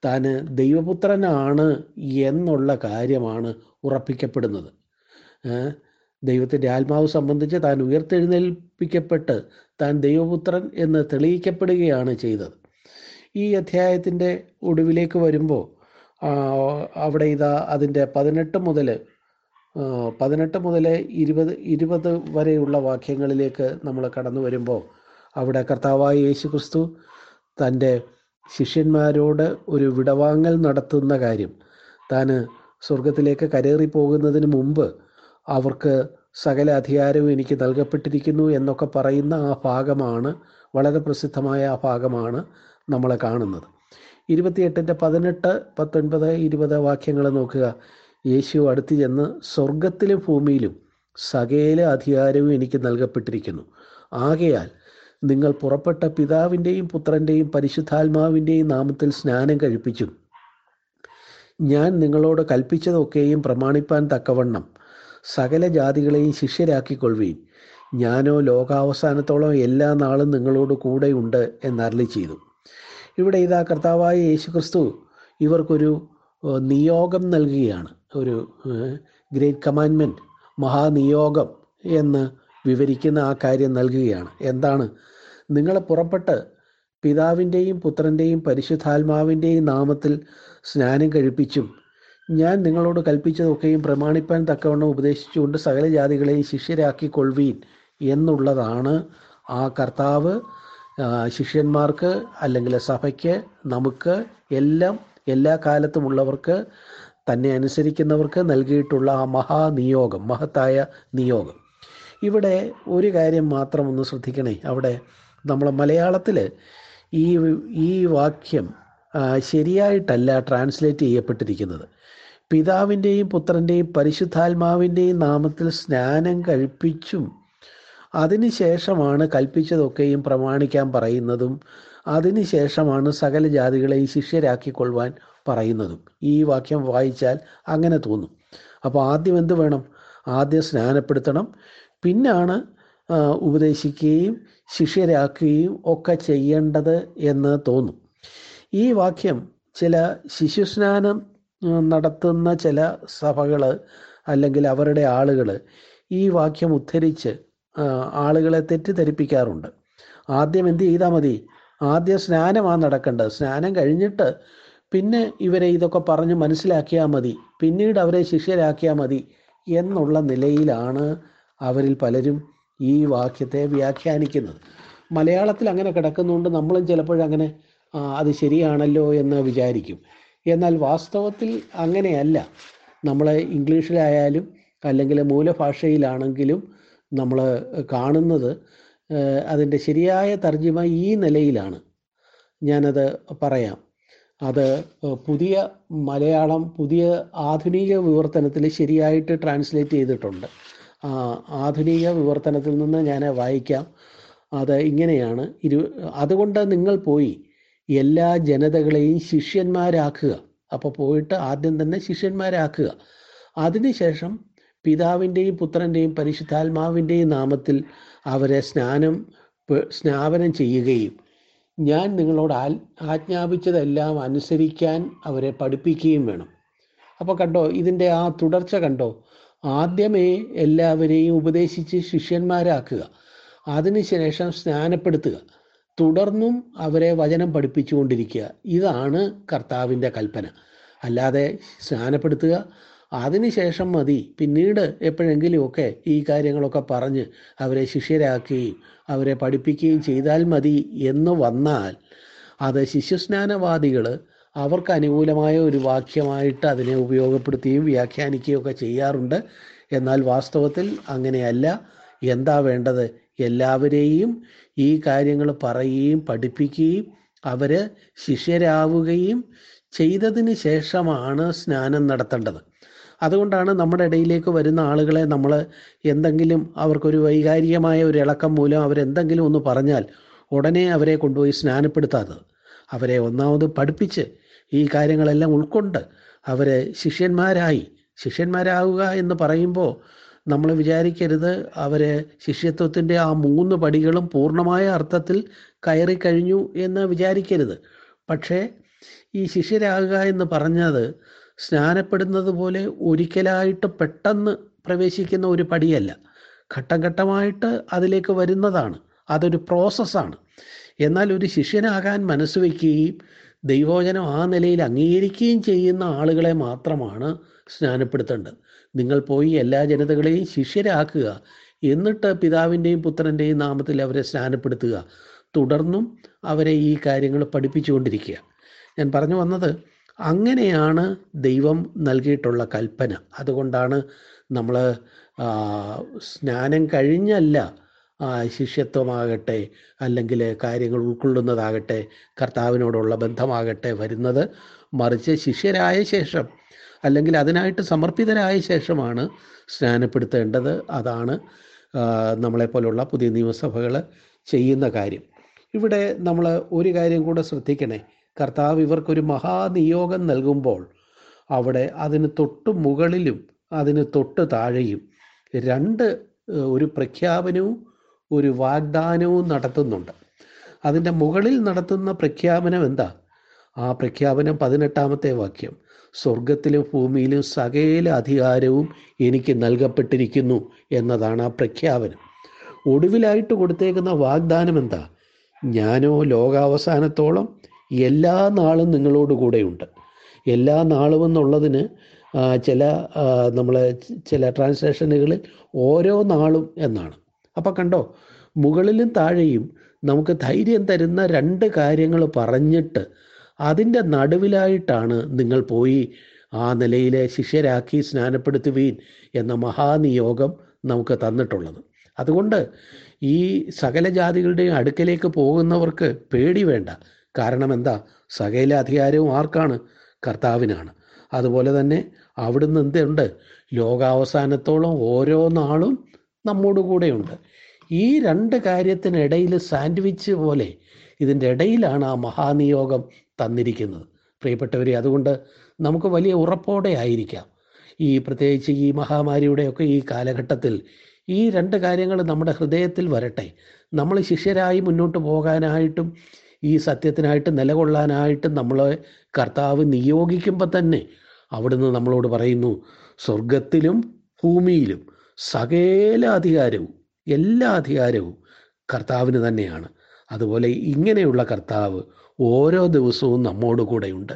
താൻ ദൈവപുത്രനാണ് എന്നുള്ള കാര്യമാണ് ഉറപ്പിക്കപ്പെടുന്നത്. ദൈവത്തിന്റെ ആത്മാവ് സംബന്ധിച്ച് താൻ ഉയർത്തെഴുന്നേൽപ്പിക്കപ്പെട്ട് താൻ ദൈവപുത്രൻ എന്ന് തെളിയിക്കപ്പെടുകയാണ് ചെയ്തത്. ഈ അധ്യായത്തിന്റെ ഒടുവിലേക്ക് വരുമ്പോൾ അവിടെ ഇതാ അതിന്റെ പതിനെട്ട് മുതൽ പതിനെട്ട് മുതൽ ഇരുപത് ഇരുപത് വരെയുള്ള വാക്യങ്ങളിലേക്ക് നമ്മൾ കടന്നു വരുമ്പോൾ അവിടെ കർത്താവായ യേശു ക്രിസ്തു തന്റെ ശിഷ്യന്മാരോട് ഒരു വിടവാങ്ങൽ നടത്തുന്ന കാര്യം താൻ സ്വർഗത്തിലേക്ക് കരേറി പോകുന്നതിന് മുമ്പ് അവർക്ക് സകല അധികാരവും എനിക്ക് നൽകപ്പെട്ടിരിക്കുന്നു എന്നൊക്കെ പറയുന്ന ആ ഭാഗമാണ് വളരെ പ്രസിദ്ധമായ ആ ഭാഗമാണ് നമ്മൾ കാണുന്നത്. ഇരുപത്തിയെട്ടിന്റെ പതിനെട്ട് പത്തൊൻപത് ഇരുപത് വാക്യങ്ങൾ നോക്കുക. യേശു അടുത്ത് ചെന്ന് സ്വർഗത്തിലും ഭൂമിയിലും സകേല അധികാരവും എനിക്ക് നൽകപ്പെട്ടിരിക്കുന്നു. ആകയാൽ നിങ്ങൾ പുറപ്പെട്ട പിതാവിന്റെയും പുത്രന്റെയും പരിശുദ്ധാത്മാവിന്റെയും നാമത്തിൽ സ്നാനം കഴിപ്പിച്ചു ഞാൻ നിങ്ങളോട് കൽപ്പിച്ചതൊക്കെയും പ്രമാണിപ്പാൻ തക്കവണ്ണം സകല ജാതികളെയും ശിഷ്യരാക്കിക്കൊള്ളുവീൻ. ഞാനോ ലോകാവസാനത്തോളം എല്ലാ നാളും നിങ്ങളോട് കൂടെയുണ്ട് എന്നരളി ചെയ്തു. ഇവിടെ ഇതാ കർത്താവായ യേശു ക്രിസ്തു ഇവർക്കൊരു നിയോഗം നൽകുകയാണ്. ഒരു ഗ്രേറ്റ് കമാൻമെന്റ് മഹാനിയോഗം എന്ന് വിവരിക്കുന്ന ആ കാര്യം നൽകുകയാണ്. എന്താണ്? നിങ്ങളെ പുറപ്പെട്ട് പിതാവിന്റെയും പുത്രന്റെയും പരിശുദ്ധാത്മാവിന്റെയും നാമത്തിൽ സ്നാനം കഴിപ്പിച്ചും ഞാൻ നിങ്ങളോട് കൽപ്പിച്ചതൊക്കെയും പ്രമാണിപ്പാൻ തക്കവണ്ണം ഉപദേശിച്ചുകൊണ്ട് സകല ജാതികളെയും ശിഷ്യരാക്കിക്കൊള്ളുവീൻ എന്നുള്ളതാണ് ആ കർത്താവ് ശിഷ്യന്മാർക്ക് അല്ലെങ്കിൽ സഭയ്ക്ക് നമുക്ക് എല്ലാം എല്ലാ കാലത്തുമുള്ളവർക്ക് തന്നെ അനുസരിക്കുന്നവർക്ക് നൽകിയിട്ടുള്ള ആ മഹാനിയോഗം മഹത്തായ നിയോഗം. ഇവിടെ ഒരു കാര്യം മാത്രം ഒന്ന് ശ്രദ്ധിക്കണേ. അവിടെ നമ്മൾ മലയാളത്തിൽ ഈ ഈ വാക്യം ശരിയായിട്ടല്ല ട്രാൻസ്ലേറ്റ് ചെയ്യപ്പെട്ടിരിക്കുന്നത്. പിതാവിന്റെയും പുത്രന്റെയും പരിശുദ്ധാത്മാവിന്റെയും നാമത്തിൽ സ്നാനം കഴിപ്പിച്ചും അതിനുശേഷമാണ് കൽപ്പിച്ചതൊക്കെയും പ്രമാണിക്കാൻ പറയുന്നതും അതിനുശേഷമാണ് സകല ജാതികളെയും ശിഷ്യരാക്കിക്കൊള്ളുവാൻ പറയുന്നതും. ഈ വാക്യം വായിച്ചാൽ അങ്ങനെ തോന്നും. അപ്പോൾ ആദ്യം എന്ത് വേണം? ആദ്യം സ്നാനപ്പെടുത്തണം. പിന്നാണ് ഉപദേശിക്കുകയും ശിഷ്യരാക്കുകയും ഒക്കെ ചെയ്യേണ്ടത് എന്ന് തോന്നും. ഈ വാക്യം ചില ശിശുസ്നാനം നടത്തുന്ന ചില സഭകൾ അല്ലെങ്കിൽ അവരുടെ ആളുകൾ ഈ വാക്യം ഉദ്ധരിച്ച് ആളുകളെ തെറ്റിദ്ധരിപ്പിക്കാറുണ്ട്. ആദ്യം എന്ത് ചെയ്താൽ മതി? ആദ്യം സ്നാനമാണ് നടക്കേണ്ടത്. സ്നാനം കഴിഞ്ഞിട്ട് പിന്നെ ഇവരെ ഇതൊക്കെ പറഞ്ഞ് മനസ്സിലാക്കിയാൽ മതി. പിന്നീട് അവരെ ശിഷ്യരാക്കിയാൽ മതി എന്നുള്ള നിലയിലാണ് അവരിൽ പലരും ഈ വാക്യത്തെ വ്യാഖ്യാനിക്കുന്നത്. മലയാളത്തിൽ അങ്ങനെ കിടക്കുന്നുണ്ട് നമ്മളും ചിലപ്പോഴങ്ങനെ അത് ശരിയാണല്ലോ എന്ന് വിചാരിക്കും. എന്നാൽ വാസ്തവത്തിൽ അങ്ങനെയല്ല. നമ്മൾ ഇംഗ്ലീഷിലായാലും അല്ലെങ്കിൽ മൂലഭാഷയിലാണെങ്കിലും നമ്മൾ കാണുന്നത് അതിന്റെ ശരിയായ തർജിമ ഈ നിലയിലാണ്. ഞാനത് പറയാം. അത് പുതിയ മലയാളം പുതിയ ആധുനിക വിവർത്തനത്തിൽ ശരിയായിട്ട് ട്രാൻസ്ലേറ്റ് ചെയ്തിട്ടുണ്ട്. ആധുനിക വിവർത്തനത്തിൽ നിന്ന് ഞാൻ വായിക്കാം. അത് ഇങ്ങനെയാണ്. ഇരു അതുകൊണ്ട് നിങ്ങൾ പോയി എല്ലാ ജനതകളെയും ശിഷ്യന്മാരാക്കുക. അപ്പോൾ പോയിട്ട് ആദ്യം തന്നെ ശിഷ്യന്മാരാക്കുക. അതിനുശേഷം പിതാവിന്റെയും പുത്രന്റെയും പരിശുദ്ധാത്മാവിന്റെയും നാമത്തിൽ അവരെ സ്നാനം സ്നാപനം ചെയ്യുകയും ഞാൻ നിങ്ങളോട് ആ ആജ്ഞാപിച്ചതെല്ലാം അനുസരിക്കാൻ അവരെ പഠിപ്പിക്കുകയും വേണം. അപ്പോൾ കണ്ടോ ഇതിന്റെ ആ തുടർച്ച കണ്ടോ? ആദ്യമേ എല്ലാവരെയും ഉപദേശിച്ച് ശിഷ്യന്മാരാക്കുക. അതിനുശേഷം സ്നാനപ്പെടുത്തുക. തുടർന്നും അവരെ വചനം പഠിപ്പിച്ചുകൊണ്ടിരിക്കുക. ഇതാണ് കർത്താവിന്റെ കൽപ്പന. അല്ലാതെ സ്നാനപ്പെടുത്തുക അതിനുശേഷം മതി. പിന്നീട് എപ്പോഴെങ്കിലുമൊക്കെ ഈ കാര്യങ്ങളൊക്കെ പറഞ്ഞ് അവരെ ശിഷ്യരാക്കുകയും അവരെ പഠിപ്പിക്കുകയും ചെയ്താൽ മതി എന്ന് വന്നാൽ അത് ശിശുസ്നാനവാദികൾ അവർക്ക് അനുകൂലമായ ഒരു വാക്യമായിട്ട് അതിനെ ഉപയോഗപ്പെടുത്തുകയും വ്യാഖ്യാനിക്കുകയും ഒക്കെ ചെയ്യാറുണ്ട്. എന്നാൽ വാസ്തവത്തിൽ അങ്ങനെയല്ല. എന്താ വേണ്ടത്? എല്ലാവരെയും ഈ കാര്യങ്ങൾ പറയുകയും പഠിപ്പിക്കുകയും അവർ ശിഷ്യരാവുകയും ചെയ്തതിന് ശേഷമാണ് സ്നാനം നടത്തേണ്ടത്. അതുകൊണ്ടാണ് നമ്മുടെ ഇടയിലേക്ക് വരുന്ന ആളുകളെ നമ്മൾ എന്തെങ്കിലും അവർക്കൊരു വൈകാരികമായ ഒരു ഇളക്കം മൂലം അവരെന്തെങ്കിലും ഒന്ന് പറഞ്ഞാൽ ഉടനെ അവരെ കൊണ്ടുപോയി സ്നാനപ്പെടുത്താത്തത് അവരെ ഒന്നാമത് പഠിപ്പിച്ച് ഈ കാര്യങ്ങളെല്ലാം ഉൾക്കൊണ്ട് അവരെ ശിഷ്യന്മാരായി ശിഷ്യന്മാരാവുക എന്ന് പറയുമ്പോൾ നമ്മൾ വിചാരിക്കരുത് അവരെ ശിഷ്യത്വത്തിന്റെ ആ മൂന്ന് പടികളും പൂർണമായ അർത്ഥത്തിൽ കയറി കഴിഞ്ഞു എന്ന് വിചാരിക്കരുത്. പക്ഷേ ഈ ശിഷ്യരാകുക എന്ന് പറഞ്ഞത് സ്നാനപ്പെടുന്നത് പോലെ ഒരിക്കലായിട്ട് പെട്ടെന്ന് പ്രവേശിക്കുന്ന ഒരു പടിയല്ല. ഘട്ടം ഘട്ടമായിട്ട് അതിലേക്ക് വരുന്നതാണ്. അതൊരു പ്രോസസ്സാണ്. എന്നാൽ ഒരു ശിഷ്യനാകാൻ മനസ്സ് വയ്ക്കുകയും ദൈവോചനം ആ നിലയിൽ അംഗീകരിക്കുകയും ചെയ്യുന്ന ആളുകളെ മാത്രമാണ് സ്നാനപ്പെടുത്തേണ്ടത്. നിങ്ങൾ പോയി എല്ലാ ജനതകളെയും ശിഷ്യരാക്കുക. എന്നിട്ട് പിതാവിന്റെയും പുത്രന്റെയും നാമത്തിൽ അവരെ സ്നാനപ്പെടുത്തുക. തുടർന്നും അവരെ ഈ കാര്യങ്ങൾ പഠിപ്പിച്ചുകൊണ്ടിരിക്കുക. ഞാൻ പറഞ്ഞു വന്നത് അങ്ങനെയാണ് ദൈവം നൽകിയിട്ടുള്ള കൽപ്പന. അതുകൊണ്ടാണ് നമ്മൾ സ്നാനം കഴിഞ്ഞല്ല ശിഷ്യത്വമാകട്ടെ അല്ലെങ്കിൽ കാര്യങ്ങൾ ഉൾക്കൊള്ളുന്നതാകട്ടെ കർത്താവിനോടുള്ള ബന്ധമാകട്ടെ വരുന്നത് മറിച്ച് ശിഷ്യരായ ശേഷം അല്ലെങ്കിൽ അതിനായിട്ട് സമർപ്പിതരായ ശേഷമാണ് സ്നാനപ്പെടുത്തേണ്ടത്. അതാണ് നമ്മളെപ്പോലുള്ള പുതിയ നിയമസഭകൾ ചെയ്യുന്ന കാര്യം. ഇവിടെ നമ്മൾ ഒരു കാര്യം കൂടെ ശ്രദ്ധിക്കണേ. കർത്താവ് ഇവർക്കൊരു മഹാനിയോഗം നൽകുമ്പോൾ അവിടെ അതിന് തൊട്ട് മുകളിലും അതിന് തൊട്ട് താഴെയും രണ്ട് ഒരു പ്രഖ്യാപനവും ഒരു വാഗ്ദാനവും നടത്തുന്നുണ്ട്. അതിന്റെ മുകളിൽ നടത്തുന്ന പ്രഖ്യാപനം എന്താ? ആ പ്രഖ്യാപനം പതിനെട്ടാമത്തെ വാക്യം. സ്വർഗത്തിലും ഭൂമിയിലും സകല അധികാരവും എനിക്ക് നൽകപ്പെട്ടിരിക്കുന്നു എന്നതാണ് ആ പ്രഖ്യാപനം. ഒടുവിലായിട്ട് കൊടുത്തേക്കുന്ന വാഗ്ദാനം എന്താ? ഞാനോ ലോകാവസാനത്തോളം എല്ലാ നാളും നിങ്ങളോട് കൂടെയുണ്ട്. എല്ലാ നാളും എന്നുള്ളതിന് ചില നമ്മൾ ചില ട്രാൻസ്ലേഷനുകളിൽ ഓരോ നാളും എന്നാണ്. അപ്പോൾ കണ്ടോ മുകളിലും താഴെയും നമുക്ക് ധൈര്യം തരുന്ന രണ്ട് കാര്യങ്ങൾ പറഞ്ഞിട്ട് അതിന്റെ നടുവിലായിട്ടാണ് നിങ്ങൾ പോയി ആ നിലയിലെ ശിഷ്യരാക്കി സ്നാനപ്പെടുത്തുവീൻ എന്ന മഹാനിയോഗം നമുക്ക് തന്നിട്ടുള്ളത്. അതുകൊണ്ട് ഈ സകല ജാതികളുടെയും അടുക്കലേക്ക് പോകുന്നവർക്ക് പേടി വേണ്ട. കാരണം എന്താ സകല അധികാരവും ആർക്കാണ്? കർത്താവിനാണ്. അതുപോലെ തന്നെ അവിടുന്ന് എന്തുണ്ട്? ലോകാവസാനത്തോളം ഓരോ നാളും നമ്മോട് കൂടെയുണ്ട്. ഈ രണ്ട് കാര്യത്തിനിടയിൽ സാൻഡ്വിച്ച് പോലെ ഇതിന്റെ ഇടയിലാണ് ആ മഹാനിയോഗം തന്നിരിക്കുന്നത്. പ്രിയപ്പെട്ടവരെ അതുകൊണ്ട് നമുക്ക് വലിയ ഉറപ്പോടെ ആയിരിക്കാം. ഈ പ്രത്യേകിച്ച് ഈ മഹാമാരിയുടെയൊക്കെ ഈ കാലഘട്ടത്തിൽ ഈ രണ്ട് കാര്യങ്ങൾ നമ്മുടെ ഹൃദയത്തിൽ വരട്ടെ. നമ്മൾ ശിഷ്യരായി മുന്നോട്ട് പോകാനായിട്ടും ഈ സത്യത്തിനായിട്ട് നിലകൊള്ളാനായിട്ട് നമ്മളെ കർത്താവ് നിയോഗിക്കുമ്പോൾ തന്നെ അവിടുന്ന് നമ്മളോട് പറയുന്നു സ്വർഗത്തിലും ഭൂമിയിലും സകല അധികാരവും എല്ലാ അധികാരവും കർത്താവിന് തന്നെയാണ്. അതുപോലെ ഇങ്ങനെയുള്ള കർത്താവ് ഓരോ ദിവസവും നമ്മോട് കൂടെയുണ്ട്.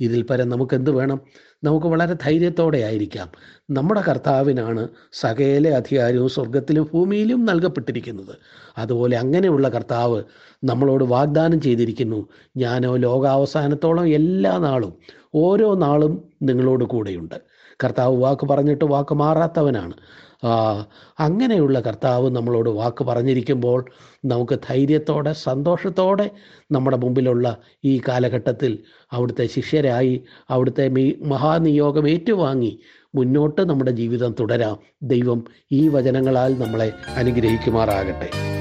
ഇതിൽ പരം നമുക്ക് എന്ത് വേണം? നമുക്ക് വളരെ ധൈര്യത്തോടെ ആയിരിക്കാം. നമ്മുടെ കർത്താവിനാണ് സകല അധികാരവും സ്വർഗത്തിലും ഭൂമിയിലും നൽകപ്പെട്ടിരിക്കുന്നത്. അതുപോലെ അങ്ങനെയുള്ള കർത്താവ് നമ്മളോട് വാഗ്ദാനം ചെയ്തിരിക്കുന്നു. ഞാനോ ലോകാവസാനത്തോളം എല്ലാ നാളും ഓരോ നാളും നിങ്ങളോട് കൂടെയുണ്ട്. കർത്താവ് വാക്ക് പറഞ്ഞിട്ട് വാക്ക് മാറാത്തവനാണ്. അങ്ങനെയുള്ള കർത്താവ് നമ്മളോട് വാക്ക് പറഞ്ഞിരിക്കുമ്പോൾ നമുക്ക് ധൈര്യത്തോടെ സന്തോഷത്തോടെ നമ്മുടെ മുമ്പിലുള്ള ഈ കാലഘട്ടത്തിൽ അവിടുത്തെ ശിഷ്യരായി അവിടുത്തെ മീ മഹാനിയോഗം ഏറ്റുവാങ്ങി മുന്നോട്ട് നമ്മുടെ ജീവിതം തുടരാം. ദൈവം ഈ വചനങ്ങളാൽ നമ്മളെ അനുഗ്രഹിക്കുമാറാകട്ടെ.